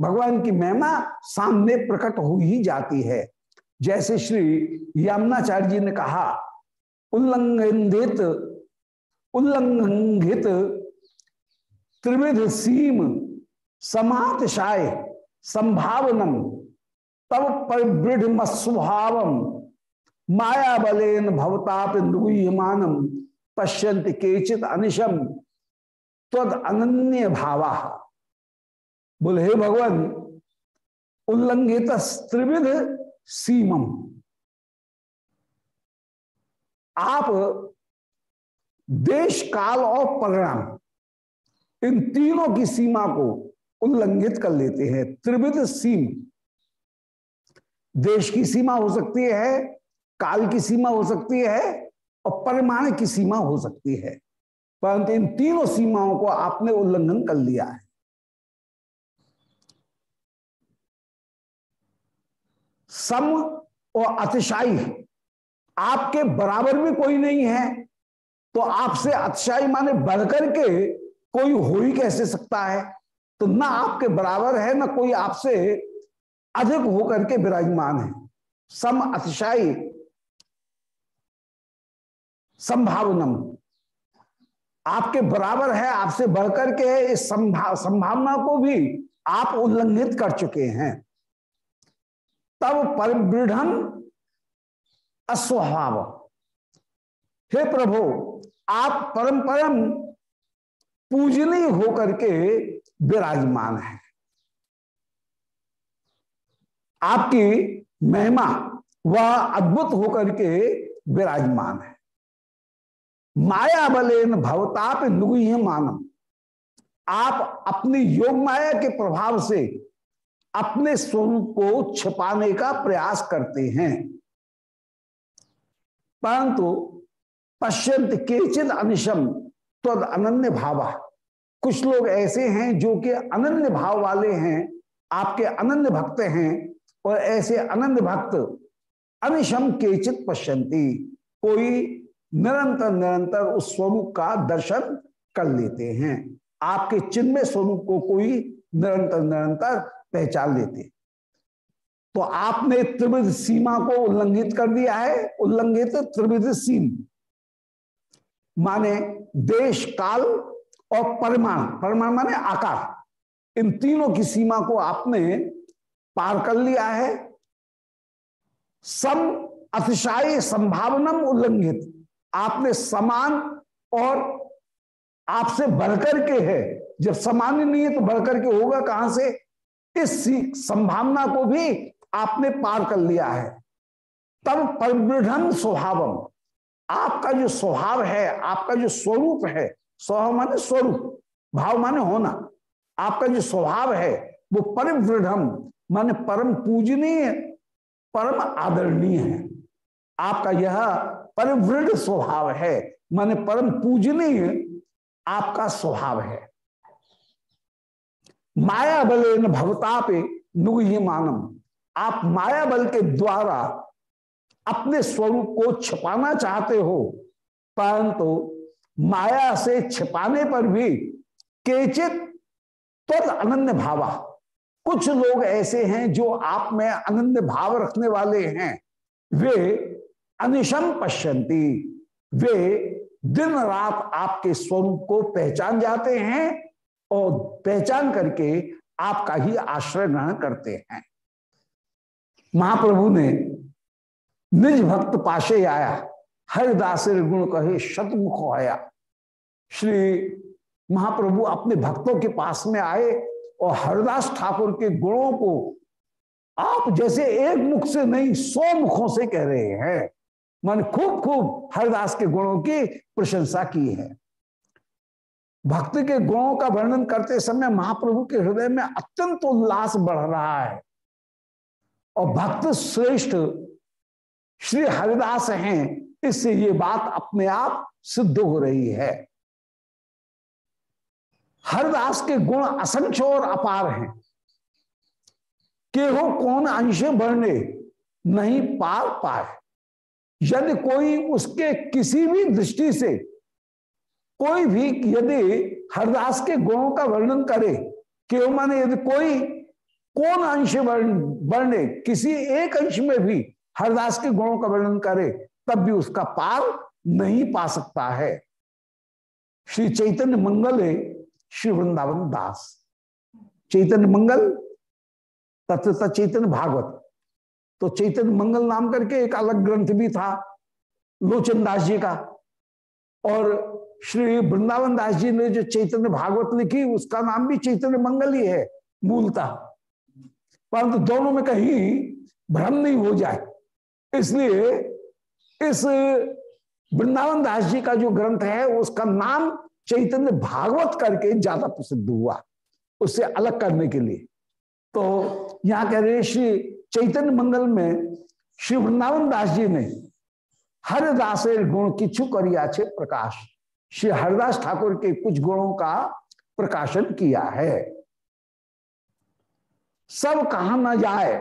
भगवान की महिमा सामने प्रकट हो ही जाती है। जैसे श्री यमुनाचार्य जी ने कहा, उल्लंघित उल्लंघित त्रिविध सीम समातशाय संभावनम तब परिबृढ़ स्वभाव माया बलेन भवताप नुयमानम पश्यंत केचित अनिशम तद अनन्य भावा। बोले, हे भगवान, उल्लंघित त्रिविध सीमम, आप देश, काल और परिणाम इन तीनों की सीमा को उल्लंघित कर लेते हैं। त्रिविध सीम। देश की सीमा हो सकती है, काल की सीमा हो सकती है और परिमाण की सीमा हो सकती है। परंतु इन तीनों सीमाओं को आपने उल्लंघन कर लिया है। सम और अतिशाई आपके बराबर भी कोई नहीं है तो आपसे अतिशाई माने बढ़कर के कोई हो ही कैसे सकता है? तो ना आपके बराबर है ना कोई आपसे अधिक होकर के विराजमान है। सम अतिशाई संभावनम। आपके बराबर है आपसे बढ़कर के इस संभा, संभावना को भी आप उल्लंघित कर चुके हैं। तब परिबृढ़ अस्वभाव। हे प्रभु आप परम परम पूजनीय होकर के विराजमान है। आपकी महिमा वह अद्भुत होकर के विराजमान है। माया बलेन भवताप नुगुह मानम। आप अपनी योग माया के प्रभाव से अपने स्वरूप को छिपाने का प्रयास करते हैं। परंतु पश्यंत केचिन अनिशम तद अनन्य भावा कुछ लोग ऐसे हैं जो कि अनन्य भाव वाले हैं, आपके अनन्य भक्त हैं, और ऐसे अनन्य भक्त अनिशम केचित पश्यंती कोई निरंतर निरंतर उस स्वरूप का दर्शन कर लेते हैं। आपके चिन्मय स्वरूप को कोई निरंतर निरंतर पहचान लेते। तो आपने त्रिविध सीमा को उल्लंघित कर दिया है। उल्लंघित त्रिविध सीम। माने देश, काल और परिमाण। परिमाण माने आकार। इन तीनों की सीमा को आपने पार कर लिया है। सम अतिशाई संभावनम उल्लंघित। आपने समान और आपसे बढ़कर के है। जब समान नहीं है तो बढ़कर के होगा कहाँ से? इस संभावना को भी आपने पार कर लिया है। तब परिवृढ़ स्वभावम। आपका जो स्वभाव है, आपका जो स्वरूप है, स्वभाव माने स्वरूप, भाव माने होना। आपका जो स्वभाव है, वो परिवृढ़ माने परम पूजनीय, परम आदरणीय है। आपका यह परिवृढ़ स्वभाव है, माने परम पूजनीय आपका स्वभाव है। माया बल भवतापे नुगही मानम आप माया बल के द्वारा अपने स्वरूप को छिपाना चाहते हो, परंतु माया से छिपाने पर भी केचित तद अनन्य भावा। कुछ लोग ऐसे हैं जो आप में अनन्य भाव रखने वाले हैं। वे अनिशम पश्यंती। वे दिन रात आपके स्वरूप को पहचान जाते हैं और पहचान करके आपका ही आश्रय ग्रहण करते हैं। महाप्रभु ने निज भक्त पाशे आया, हरिदास गुण कहे शतमुख आया। श्री महाप्रभु अपने भक्तों के पास में आए और हरदास ठाकुर के गुणों को आप जैसे एक मुख से नहीं, सौ मुखों से कह रहे हैं। मन खूब खूब हरदास के गुणों की प्रशंसा की है। भक्त के गुणों का वर्णन करते समय महाप्रभु के हृदय में अत्यंत उल्लास बढ़ रहा है। और भक्त श्रेष्ठ श्री हरिदास हैं, इससे ये बात अपने आप सिद्ध हो रही है। हरदास के गुण असंख्य और अपार हैं। केहो कौन अंश बढ़ने नहीं पार पाए। यदि कोई उसके किसी भी दृष्टि से कोई भी यदि हरदास के गुणों का वर्णन करे केव माने यदि कोई, कौन अंश बढ़ने, किसी एक अंश में भी हरदास के गुणों का वर्णन करे, तब भी उसका पार नहीं पा सकता है। श्री चैतन्य मंगल है, श्री वृंदावन दास। चैतन्य मंगल तत्व चैतन्य भागवत। तो चैतन्य मंगल नाम करके एक अलग ग्रंथ भी था, लोचन दास जी का। और श्री वृंदावन दास जी ने जो चैतन्य भागवत लिखी, उसका नाम भी चैतन्य मंगल ही है, मूलता। परंतु दोनों में कहीं भ्रम नहीं हो जाए। इसलिए इस वृंदावन दास जी का जो ग्रंथ है, उसका नाम चैतन्य भागवत करके ज़्यादा प्रसिद्ध हुआ, उससे अलग करने के लिए। तो यहाँ कह रहे श्री चैतन्य मंगल में श्री वृंदावन दास जी ने हरदास गुण किच्छु करिया छे प्रकाश, श्री हरदास ठाकुर के कुछ गुणों का प्रकाशन किया है। सब कहा न जाए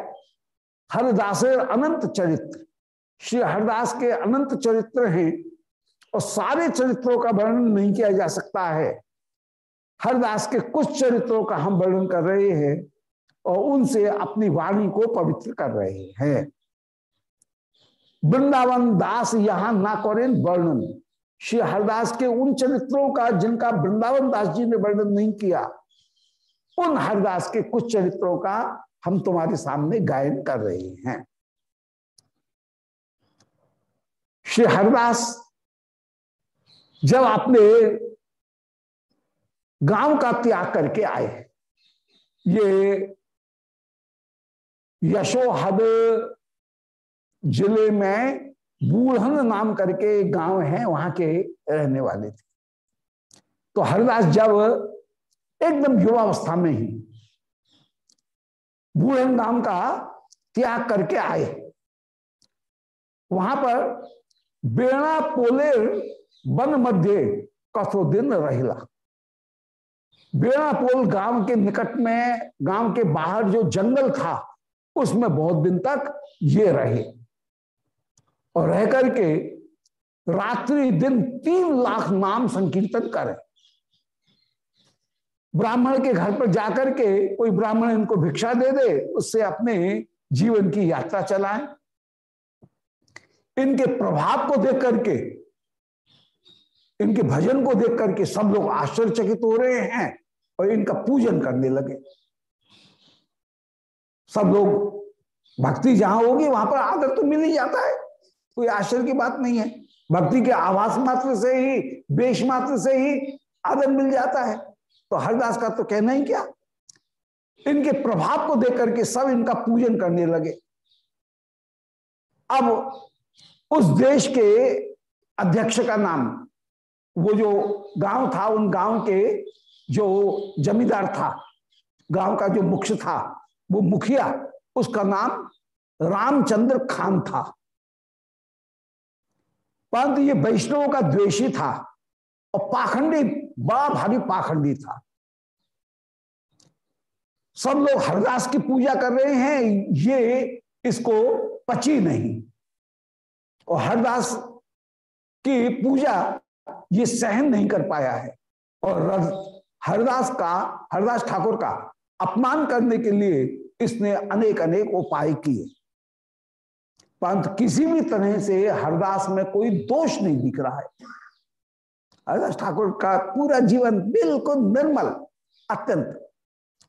हरदास अनंत चरित्र। श्री हरदास के अनंत चरित्र हैं और सारे चरित्रों का वर्णन नहीं किया जा सकता है। हरदास के कुछ चरित्रों का हम वर्णन कर रहे हैं और उनसे अपनी वाणी को पवित्र कर रहे हैं। वृंदावन दास यहाँ ना करें वर्णन। श्री हरदास के उन चरित्रों का जिनका वृंदावन दास जी ने वर्णन नहीं किया, उन हरदास के कुछ चरित्रों का हम तुम्हारे सामने गायन कर रहे हैं। श्री हरदास, जब अपने गाँव का त्याग करके आए, ये यशोहद ज़िले में बूढ़न नाम करके गाँव है, वहाँ के रहने वाले थे। तो हरिदास जब एकदम युवावस्था में ही बूढ़न नाम का त्याग करके आए। वहाँ पर बेणा पोले वन मध्य कथो दिन रहिला। बेणा पोल गाँव के निकट में, गाँव के बाहर जो जंगल था, उसमें बहुत दिन तक ये रहे। और रह करके रात्रि दिन तीन लाख नाम संकीर्तन करें। ब्राह्मण के घर पर जाकर के कोई ब्राह्मण इनको भिक्षा दे दे, उससे अपने जीवन की यात्रा चलाएँ। इनके प्रभाव को देख करके, इनके भजन को देख करके सब लोग आश्चर्यचकित हो रहे हैं और इनका पूजन करने लगे। सब लोग, भक्ति जहाँ होगी वहाँ पर आदर तो मिल ही जाता है, कोई आश्चर्य की बात नहीं है। भक्ति के आवास मात्र से ही, वेश मात्र से ही आदर मिल जाता है। तो हरदास का तो कहना ही क्या? इनके प्रभाव को देख करके सब इनका पूजन करने लगे। अब उस देश के अध्यक्ष का नाम, वो जो गाँव था, उन गाँव के जो जमींदार था, गाँव का जो मुख्य था, वो मुखिया, उसका नाम रामचंद्र खान था। परंतु ये वैष्णवों का द्वेषी था और पाखंडी बड़ा भारी पाखंडी था। सब लोग हरदास की पूजा कर रहे हैं, ये इसको पची नहीं। और हरदास की पूजा ये सहन नहीं कर पाया है। और हरदास का, हरदास ठाकुर का अपमान करने के लिए इसने अनेक अनेक उपाय किए। परंतु किसी भी तरह से हरदास में कोई दोष नहीं दिख रहा है। हरदास ठाकुर का पूरा जीवन बिल्कुल निर्मल, अत्यंत।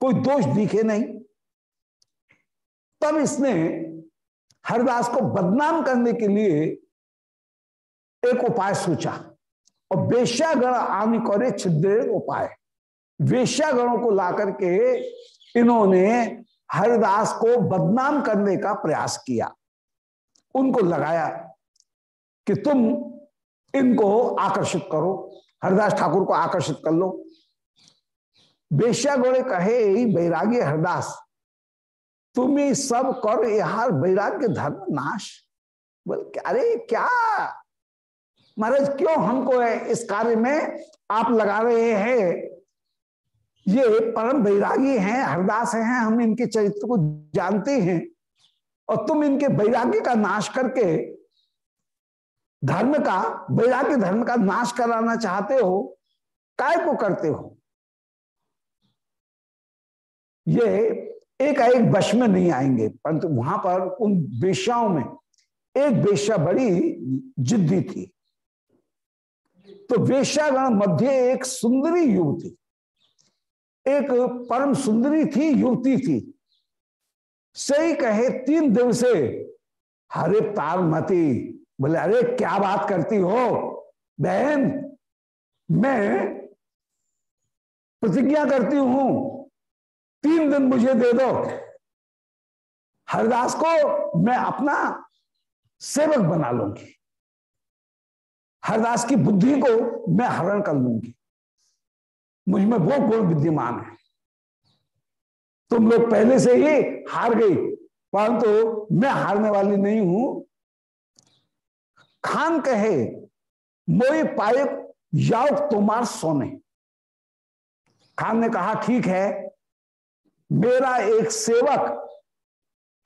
कोई दोष दिखे नहीं। तब इसने हरदास को बदनाम करने के लिए एक उपाय सोचा और वेश्यागण आने करे छिद्र उपाय। वेश्यागणों को ला करके इन्होंने हरिदास को बदनाम करने का प्रयास किया। उनको लगाया कि तुम इनको आकर्षित करो, हरिदास ठाकुर को आकर्षित कर लो। गोड़े कहे वैराग्य हरदास तुम ही सब कर यार वैराग्य धर्म नाश। बोल अरे, क्या? महाराज, क्यों हमको है इस कार्य में आप लगा रहे हैं? ये परम वैरागी हैं, हरदास हैं, हम इनके चरित्र को जानते हैं और तुम इनके वैराग्य का नाश करके धर्म का, वैराग्य धर्म का नाश कराना चाहते हो, काय को करते हो? ये एक एक वश में नहीं आएँगे, परंतु वहाँ पर उन वेश्याओं में एक वेश्या बड़ी जिद्दी थी। तो वेश्यागण मध्य एक सुंदरी युवती, एक परम सुंदरी थी, युवती थी। सही कहे तीन दिन से हरे तार मती बोले, अरे, क्या बात करती हो? बहन, मैं प्रतिज्ञा करती हूँ। तीन दिन मुझे दे दो। हरदास को मैं अपना सेवक बना लूँगी। हरदास की बुद्धि को मैं हरण कर लूँगी। मुझमें वो गुण विद्यमान है। तुम लोग पहले से ही हार गई, परंतु तो मैं हारने वाली नहीं हूँ। खान कहे मोई पाए याव तुम्हार सोने. खान ने कहा, ठीक है, मेरा एक सेवक,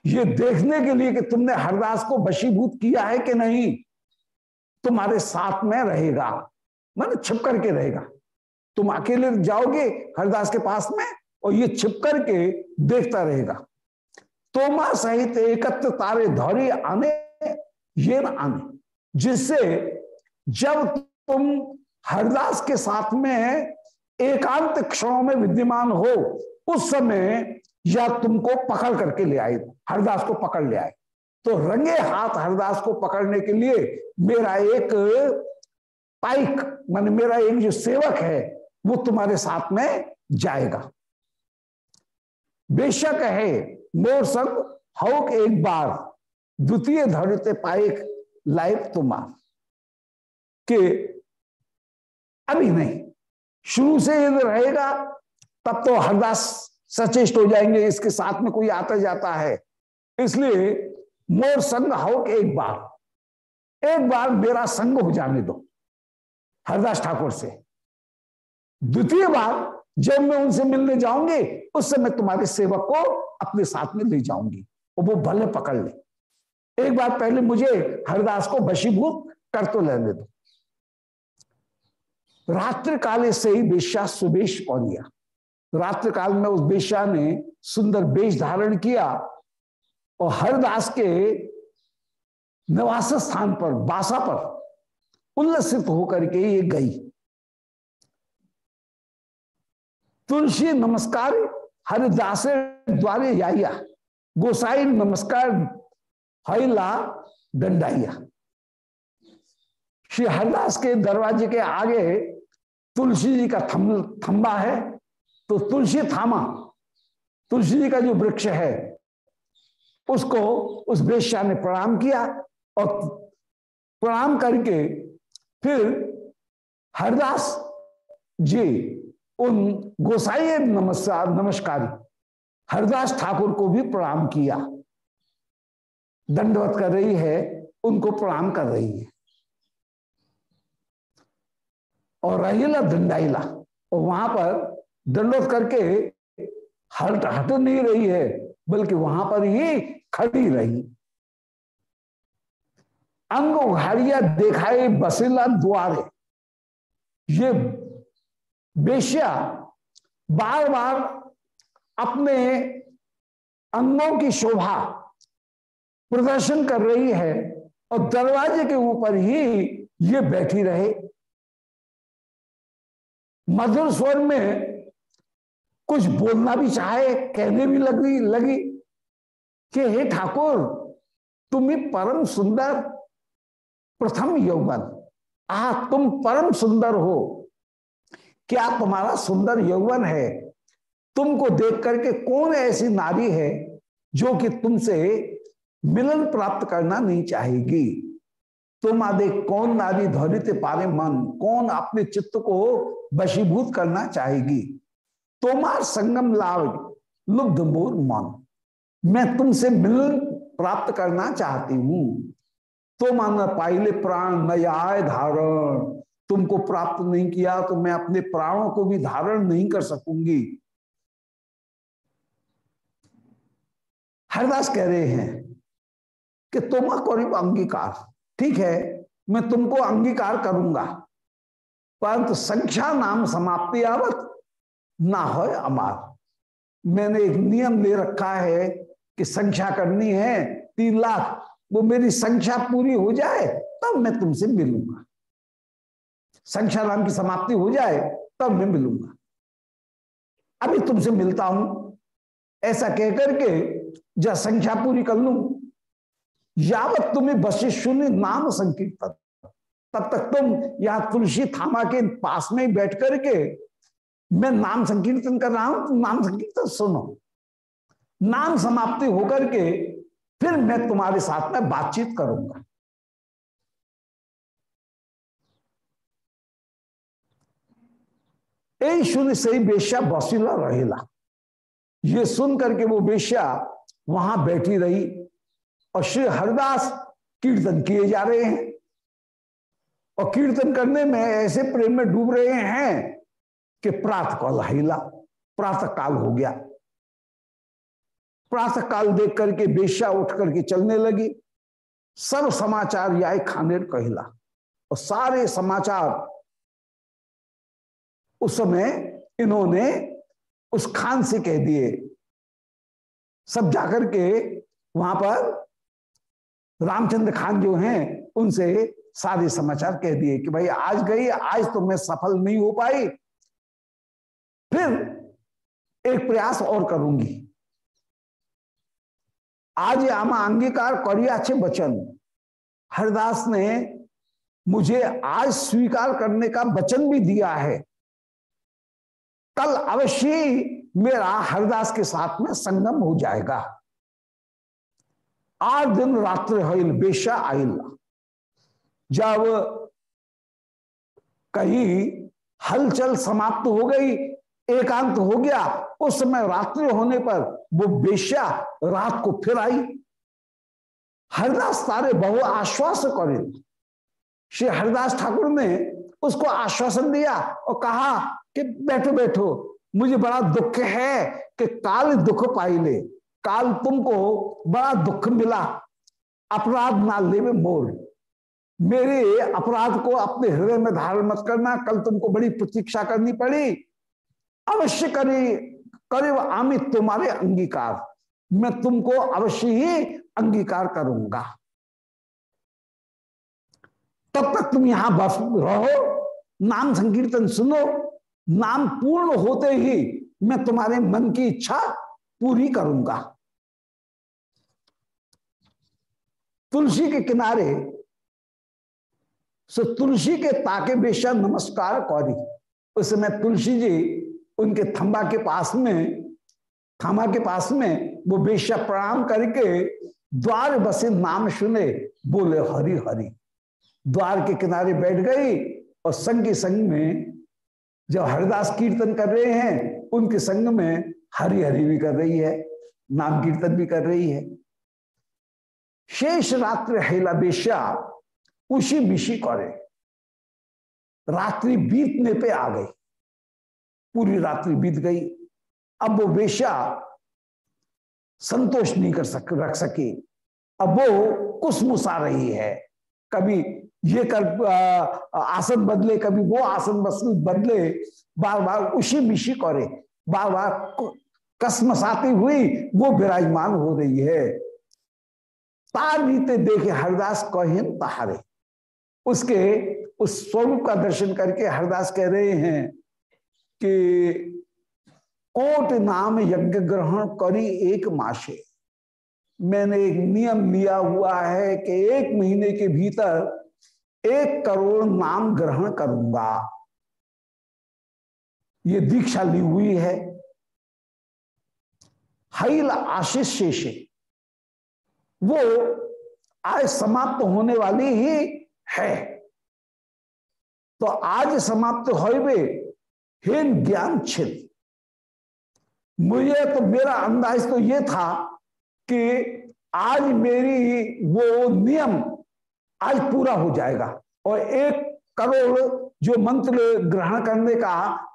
ये देखने के लिए कि तुमने हरदास को वशीभूत किया है कि नहीं, तुम्हारे साथ में रहेगा, मैंने छिप करके रहेगा। तुम अकेले जाओगे हरदास के पास में और ये छिप करके देखता रहेगा। तोमा सहित एकत्र तारे धौरी आने, ये न आने। जिससे जब तुम हरदास के साथ में एकांत क्षणों में विद्यमान हो, उस समय या तुमको पकड़ करके ले आए, हरदास को पकड़ ले आए। तो रंगे हाथ हरदास को पकड़ने के लिए मेरा एक पाइक, मान मेरा एक जो सेवक है, वो तुम्हारे साथ में जाएगा। बेशक है, मोर संग हौक एक बार, द्वितीय धरते पाइक लाइफ तुम्हार के अभी नहीं। शुरू से यदि रहेगा, तब तो हरदास सचेष्ट हो जाएँगे, इसके साथ में कोई आता जाता है। इसलिए मोर संग हो एक बार एक बार मेरा संग हो जाने दो हरदास ठाकुर से। द्वितीय बार जब मैं उनसे मिलने जाऊँगी, उस समय तुम्हारे सेवक को अपने साथ में ले जाऊँगी और वो भले पकड़ ले। एक बार पहले मुझे हरदास को बशीभूत कर तो लेने दो। रात्रि काले से ही बेश्या सुबेश पौनिया रात्रि काल में उस बेश्या ने सुंदर बेश धारण किया और हरदास के निवास स्थान पर, बासा पर उल्लसित होकर के ये गई। तुलसी नमस्कार हरिदास द्वारे जाइया गोसाई नमस्कार हईला दंडाइया। श्री हरदास के दरवाजे के आगे तुलसी जी का थम थम्बा है तो तुलसी थामा, तुलसी जी का जो वृक्ष है, उसको उस वेश्या ने प्रणाम किया और प्रणाम करके फिर हरदास जी उन गोसाई नमस्कार, नमस्कारी, हरदास ठाकुर को भी प्रणाम किया। दंडवत कर रही है, उनको प्रणाम कर रही है। और रहीला दंडाइला, और वहाँ पर दंडोत करके हट हट नहीं रही है, बल्कि वहाँ पर ही खड़ी रही। अंग उघाड़िया देखाए बसेला द्वारे। ये बेश्या बार बार अपने अंगों की शोभा प्रदर्शन कर रही है और दरवाजे के ऊपर ही ये बैठी रहे। मधुर स्वर में कुछ बोलना भी चाहे, कहने भी लगी लगी कि, हे ठाकुर तुम्हें परम सुंदर प्रथम यौवन। आ तुम परम सुंदर हो। क्या तुम्हारा सुंदर यौवन है? तुमको देख करके कौन ऐसी नारी है जो कि तुमसे मिलन प्राप्त करना नहीं चाहेगी। तुम आदे कौन नारी ध्वरित पारे मन, कौन अपने चित्त को वशीभूत करना चाहेगी? तुम्हार संगम लाभ लुब्ध मोर मन। मैं तुमसे मिलन प्राप्त करना चाहती हूँ। तो मान पाइले प्राण नयाय धारण। तुमको प्राप्त नहीं किया तो मैं अपने प्राणों को भी धारण नहीं कर सकूँगी। हरदास कह रहे हैं कि तुम करीब अंगीकार। ठीक है, मैं तुमको अंगीकार करूँगा। परंतु संख्या नाम समाप्ति आवत ना हो अमार। मैंने एक नियम ले रखा है कि संख्या करनी है तीन लाख, वो मेरी संख्या पूरी हो जाए, तब मैं तुमसे मिलूँगा। संख्या नाम की समाप्ति हो जाए, तब मैं मिलूँगा। अभी तुमसे मिलता हूँ। ऐसा कहकर के जब संख्या पूरी कर लू यावत तुम्हें बसे शून्य नाम संकीर्तन। तब तक तुम यहाँ तुलसी थामा के पास में बैठ करके मैं नाम संकीर्तन कर रहा हूँ, तुम नाम संकीर्तन सुनो। नाम समाप्ति होकर के फिर मैं तुम्हारे साथ में बातचीत करूँगा। यही शून्य से बेश्या बसीला रहेला। ये सुन करके वो बेश्या वहाँ बैठी रही। और श्री हरदास कीर्तन किए जा रहे हैं। और कीर्तन करने में ऐसे प्रेम में डूब रहे हैं कि प्रातः काल हिला प्रातः काल हो गया। प्रातः काल देख करके बेश्या उठ करके चलने लगी। सब समाचार याय खानेर कहला। और सारे समाचार उस समय इन्होंने उस खान से कह दिए। सब जाकर के वहाँ पर रामचंद्र खान जो हैं, उनसे सारे समाचार कह दिए कि भाई, आज गई, आज तो मैं सफल नहीं हो पाई। फिर एक प्रयास और करूँगी। आज आमा अंगीकार करिए अच्छे वचन हरदास ने मुझे आज स्वीकार करने का वचन भी दिया है। कल अवश्य मेरा हरदास के साथ में संगम हो जाएगा। आठ दिन रात्रि बेशा आइल। जब कहीं हलचल समाप्त हो गई, एकांत हो गया, उस समय रात्रि होने पर वो बेश्या रात को फिर आई। हरदास तारे बहु आश्वास करे। श्री हरदास ठाकुर ने उसको आश्वासन दिया और कहा कि बैठो बैठो, मुझे बड़ा दुख है कि काल दुख पाई ले। काल तुमको बड़ा दुख मिला। अपराध ना ले में मोर। मेरे अपराध को अपने हृदय में धारण मत करना। कल तुमको बड़ी प्रतीक्षा करनी पड़ी। अवश्य करे करे आमित तुम्हारे अंगीकार। मैं तुमको अवश्य ही अंगीकार करूँगा। तब तक तुम यहाँ बस रहो, नाम संकीर्तन सुनो, नाम पूर्ण होते ही मैं तुम्हारे मन की इच्छा पूरी करूँगा। तुलसी के किनारे, सो तुलसी के ताके बेशा नमस्कार कौरी उस समय तुलसी जी उनके थंबा के पास में, थमा के पास में, वो बेशा प्रणाम करके द्वार बसे नाम सुने, बोले, हरि हरि। द्वार के किनारे बैठ गई और संग के संग में जब हरिदास कीर्तन कर रहे हैं, उनके संग में हरि हरि भी कर रही है, नाम कीर्तन भी कर रही है। शेष रात्रि हेला बेश्या, उसी मिशी करे। रात्रि बीतने पे आ गई। पूरी रात्रि बीत गई। अब वो वेश्या संतोष नहीं कर सक, रख सकी। अब वो कुसमुसा रही है। कभी ये कर आसन बदले, कभी वो आसन बदले। बार बार उसी मिशी करे। बार बार कसमसाती हुई, वो विराजमान हो रही है। तार बीते देखे हरदास कहें तहारे। उसके, उस स्वरूप का दर्शन करके हरदास कह रहे हैं कि कोट नाम यज्ञ ग्रहण करी एक मासे मैंने एक नियम लिया हुआ है कि एक महीने के भीतर एक करोड़ नाम ग्रहण करूँगा। ये दीक्षा ली हुई है। हईल आशीष शेषे। वो आज समाप्त होने वाली ही है। तो आज समाप्त हेन ज्ञान छिद मुझे तो मेरा अंदाज तो ये था कि आज मेरी वो नियम आज पूरा हो जाएगा। और एक करोड़ जो मंत्र ग्रहण करने का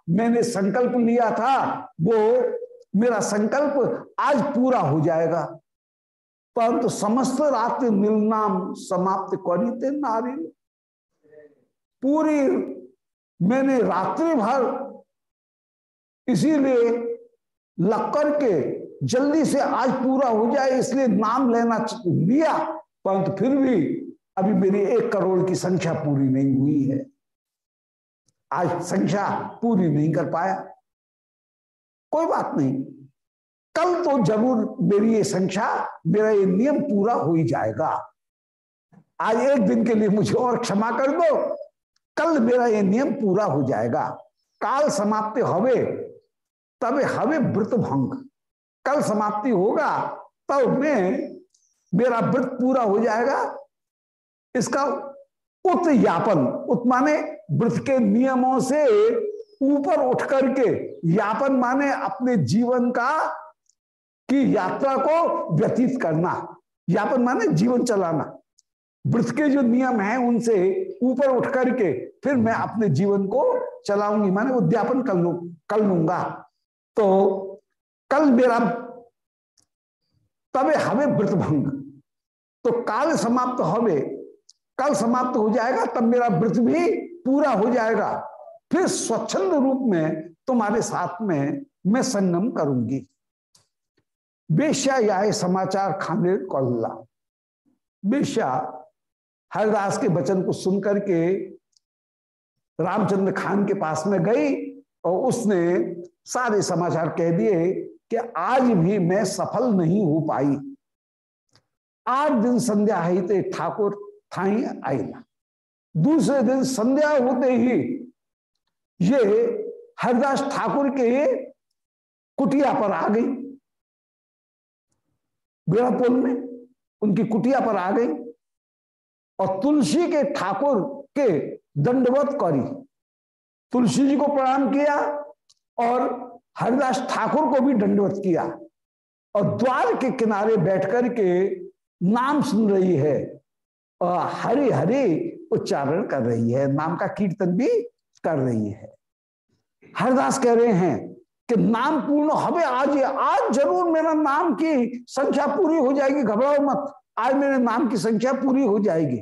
मैंने संकल्प लिया था, वो मेरा संकल्प आज पूरा हो जाएगा। परंतु समस्त रात्रि निर्नाम समाप्त करी नारी। पूरी मैंने रात्रि भर इसीलिए लग करके जल्दी से आज पूरा हो जाए, इसलिए नाम लेना लिया, परंतु फिर भी अभी मेरी एक करोड़ की संख्या पूरी नहीं हुई है। आज संख्या पूरी नहीं कर पाया। कोई बात नहीं। कल तो ज़रूर मेरी ये संख्या, मेरा ये नियम पूरा हो ही जाएगा। आज एक दिन के लिए मुझे और क्षमा कर दो। कल मेरा ये नियम पूरा हो जाएगा। काल समाप्ति हवे, तब हवे व्रत भंग। कल समाप्ति होगा, तब मैं, मेरा व्रत पूरा हो जाएगा। इसका उत यापन उत माने व्रत के नियमों से ऊपर उठ करके यापन माने अपने जीवन का की यात्रा को व्यतीत करना, यापन माने जीवन चलाना। व्रत के जो नियम हैं उनसे ऊपर उठ करके फिर मैं अपने जीवन को चलाऊँगी, माने उद्यापन कर लू, कर लूँगा। तो कल मेरा तबे हमें व्रत भंग। तो काल समाप्त हवे, कल समाप्त हो जाएगा, तब मेरा व्रत भी पूरा हो जाएगा। फिर स्वच्छंद रूप में तुम्हारे साथ में मैं संगम करूँगी। बेश्या या समाचार खाने कल्ला। बेश्या हरदास के वचन को सुनकर के रामचंद्र खान के पास में गई और उसने सारे समाचार कह दिए कि आज भी मैं सफल नहीं हो पाई। आठ दिन संध्या ही थे ठाकुर थाई आईला। दूसरे दिन संध्या होते ही ये हरदास ठाकुर के कुटिया पर आ गई। बेड़ापुल में उनकी कुटिया पर आ गई और तुलसी के ठाकुर के दंडवत करी। तुलसी जी को प्रणाम किया और हरिदास ठाकुर को भी दंडवत किया और द्वार के किनारे बैठ कर के नाम सुन रही है और हरे हरे उच्चारण कर रही है। नाम का कीर्तन भी कर रही है। हरदास कह रहे हैं कि नाम पूर्ण हमें आज आज ज़रूर मेरा नाम की संख्या पूरी हो जाएगी। घबराओ मत। आज मेरे नाम की संख्या पूरी हो जाएगी।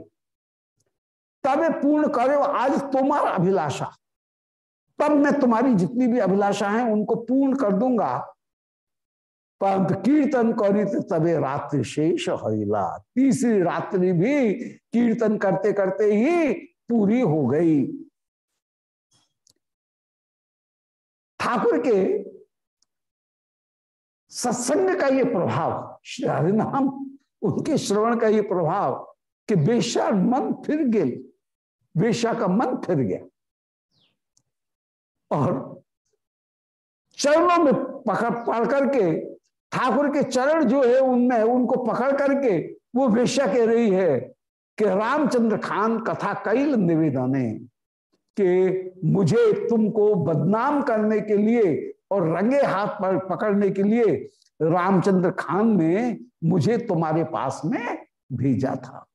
तबे पूर्ण करे। आज तुम्हारा अभिलाषा। तब मैं तुम्हारी जितनी भी अभिलाषा है, उनको पूर्ण कर दूँगा। परंतु कीर्तन करी तो तबे रात्रि शेष हिला तीसरी रात्रि भी कीर्तन करते करते ही पूरी हो गई। ठाकुर के सत्संग का ये प्रभाव, श्री हरिनाम, उनके श्रवण का ये प्रभाव कि बेशा मन फिर गिल बेशा का मन फिर गया। और चरणों में पकड़ पड़ करके, ठाकुर के चरण जो है उनमें, उनको पकड़ करके वो वेश्या कह रही है कि रामचंद्र खान कथा कैल निवेदन। कि मुझे तुमको बदनाम करने के लिए और रंगे हाथ पर पकड़ने के लिए रामचंद्र खान ने मुझे तुम्हारे पास में भेजा था।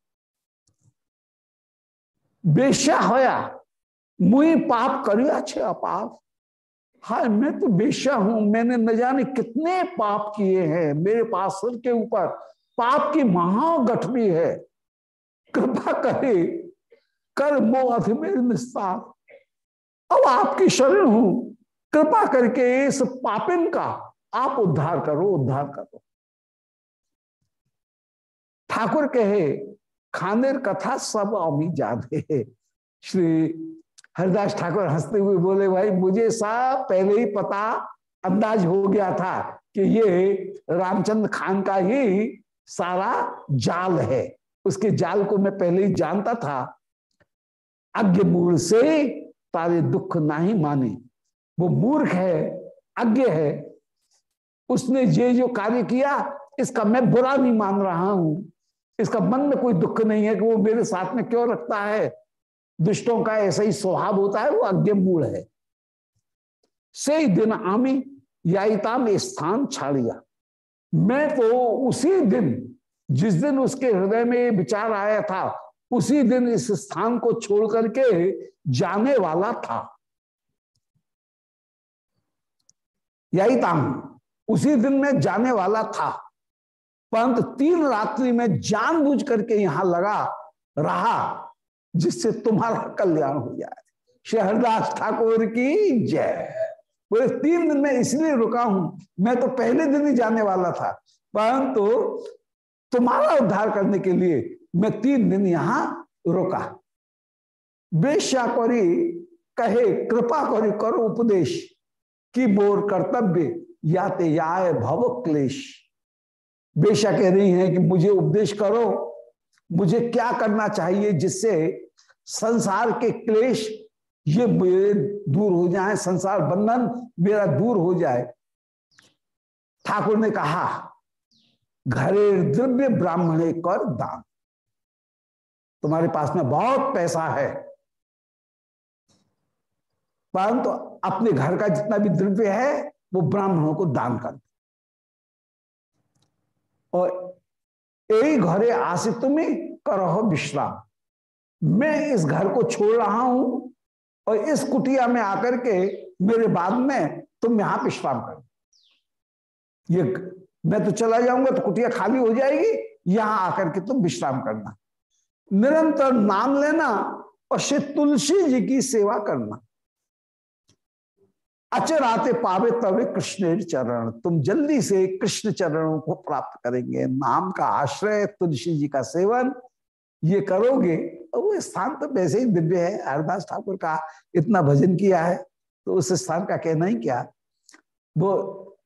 बेश्या होया, मुई पाप करियो, अच्छे अपाप। हाय, मैं तो बेश्या हूँ, मैंने न जाने कितने पाप किए हैं। मेरे पास सिर के ऊपर पाप की महागठरी है। कृपा करे कर मोह मेरे निस्तार। अब आपकी शरण हूँ। कृपा करके इस पापिन का आप उद्धार करो उद्धार करो। ठाकुर कहे, खानेर कथा सब अमी जादे श्री हरिदास ठाकुर हँसते हुए बोले, भाई, मुझे सब पहले ही पता, अंदाज हो गया था कि ये रामचंद्र खान का ही सारा जाल है। उसके जाल को मैं पहले ही जानता था। अज्ञ मूल से तारे दुख नहीं माने। वो मूर्ख है, अज्ञ है। उसने ये जो कार्य किया, इसका मैं बुरा नहीं मान रहा हूँ। इसका मन में कोई दुख नहीं है कि वो मेरे साथ में क्यों रखता है। दुष्टों का ऐसा ही स्वभाव होता है, वो अज्ञ मूल है। से दिन आमी याइता में स्थान छाड़िया। मैं तो उसी दिन, जिस दिन उसके हृदय में विचार आया था उसी दिन इस स्थान को छोड़ करके जाने वाला था। यही ताम उसी दिन में जाने वाला था। परंतु तीन रात्रि में जानबूझ करके यहाँ लगा, रहा, जिससे तुम्हारा कल्याण हो जाए। शहरदास ठाकुर की जय। बोले, तीन दिन में इसलिए रुका हूँ, मैं तो पहले दिन ही जाने वाला था। परंतु तुम्हारा उद्धार करने के लिए मैं तीन दिन यहाँ रुका। बेश्या करी कहे, कृपा करी करो उपदेश की बोर कर्तव्य याते याय भव क्लेश। बेशा कह रही है कि मुझे उपदेश करो, मुझे क्या करना चाहिए जिससे संसार के क्लेश ये दूर हो जाए, संसार बंधन मेरा दूर हो जाए। ठाकुर ने कहा घरे द्रव्य ब्राह्मणे कर दान। तुम्हारे पास में बहुत पैसा है। परंतु तो अपने घर का जितना भी द्रव्य है, वो ब्राह्मणों को दान कर दे। और यही घरे आसे तुम्हें करो विश्राम। मैं इस घर को छोड़ रहा हूँ और इस कुटिया में आकर के मेरे बाद में तुम यहाँ विश्राम कर। ये मैं तो चला जाऊँगा तो कुटिया खाली हो जाएगी, यहाँ आकर के तुम विश्राम करना। निरंतर नाम लेना और श्री तुलसी जी की सेवा करना। अचराते पावे तवे कृष्ण चरण, तुम जल्दी से कृष्ण चरणों को प्राप्त करेंगे। नाम का आश्रय, तुलसी जी का सेवन, ये करोगे। वो स्थान तो वैसे ही दिव्य है। हरदास ठाकुर का इतना भजन किया है तो उस स्थान का कहना ही क्या? वो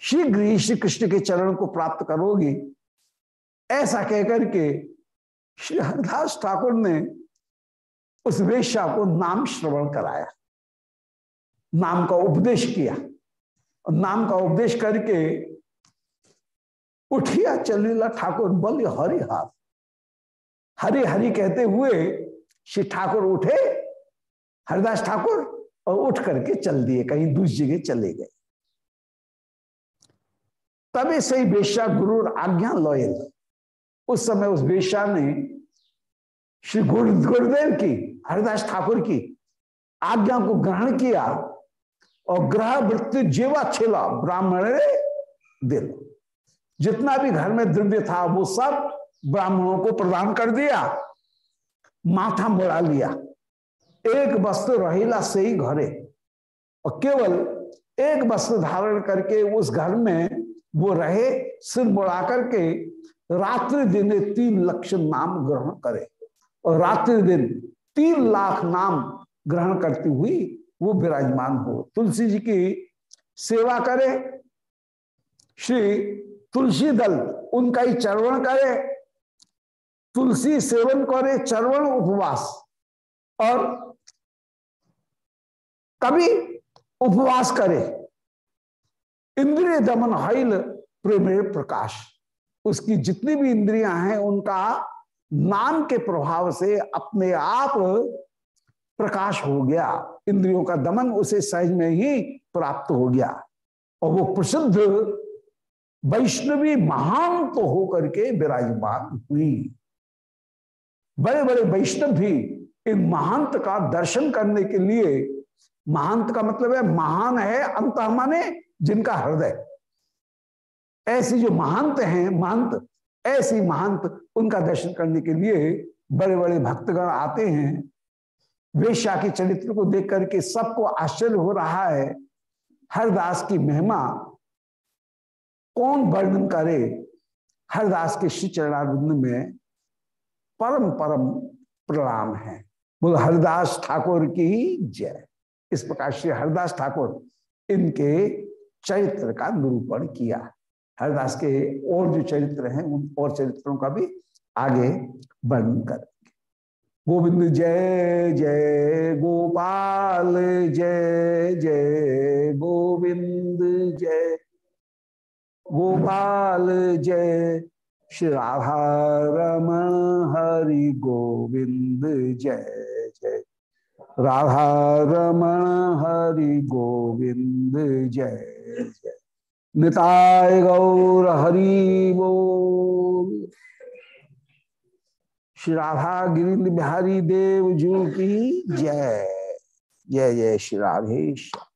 शीघ्र ही श्री कृष्ण के चरण को प्राप्त करोगे। ऐसा कहकर के श्री हरदास ठाकुर ने उस वेश्या को नाम श्रवण कराया। नाम का उपदेश किया। और नाम का उपदेश करके उठिया चलीला ठाकुर बल, हरि हाथ हरि हरि कहते हुए श्री ठाकुर उठे। हरिदास ठाकुर और उठ करके चल दिए, कहीं दूसरी जगह चले गए। तभी से ही बेशा गुरु आज्ञा लॉयल उस समय उस बेशा ने श्री गुरुदेव की, हरिदास ठाकुर की आज्ञा को ग्रहण किया और ग्रह वृत्ति जेवा छेला ब्राह्मण ने दिल। जितना भी घर में द्रव्य था, वो सब ब्राह्मणों को प्रदान कर दिया, माथा मुड़ा लिया। एक वस्त्र रहीला से ही घरे। और केवल एक वस्त्र धारण करके उस घर में वो रहे, सिर मुड़ा करके रात्रि दिन तीन लक्ष नाम ग्रहण करे। और रात्रि दिन तीन लाख नाम ग्रहण करती हुई वो विराजमान हो। तुलसी जी की सेवा करे, श्री तुलसी दल उनका ही चरवण करे, तुलसी सेवन करे चरवण उपवास। और कभी उपवास करे, इंद्रिय दमन हईल प्रेम प्रकाश। उसकी जितनी भी इंद्रियाँ हैं, उनका नाम के प्रभाव से अपने आप प्रकाश हो गया। इंद्रियों का दमन उसे सहज में ही प्राप्त हो गया। और वो प्रसिद्ध वैष्णवी महान तो होकर के विराजमान हुई। बड़े बड़े वैष्णव भी इन महांत का दर्शन करने के लिए, महांत का मतलब है महान है, अंत माने जिनका हृदय। ऐसी जो महांत हैं, महंत ऐसी महंत उनका दर्शन करने के लिए बड़े बड़े भक्तगण आते हैं। वेश्या के चरित्र को देख करके सबको आश्चर्य हो रहा है। हरदास की महिमा कौन वर्णन करे? हरदास के श्री चरणारिंद में परम परम प्रणाम है। बोल, हरदास ठाकुर की जय। इस प्रकार श्री हरदास ठाकुर इनके चरित्र का निरूपण किया। हरदास के और जो चरित्र हैं, उन और चरित्रों का भी आगे वर्णन करेंगे। गोविंद जय जय गोपाल, जय जय गोविंद, जय गोपाल, जय श्री राधा रमण, हरि गोविंद, जय जय। राधा रमण, हरि गोविंद, जय जय। निताय गौर हरि वो श्री राधा गिरिंद बिहारी देव जू की जय। जय जय श्री राधेश्वर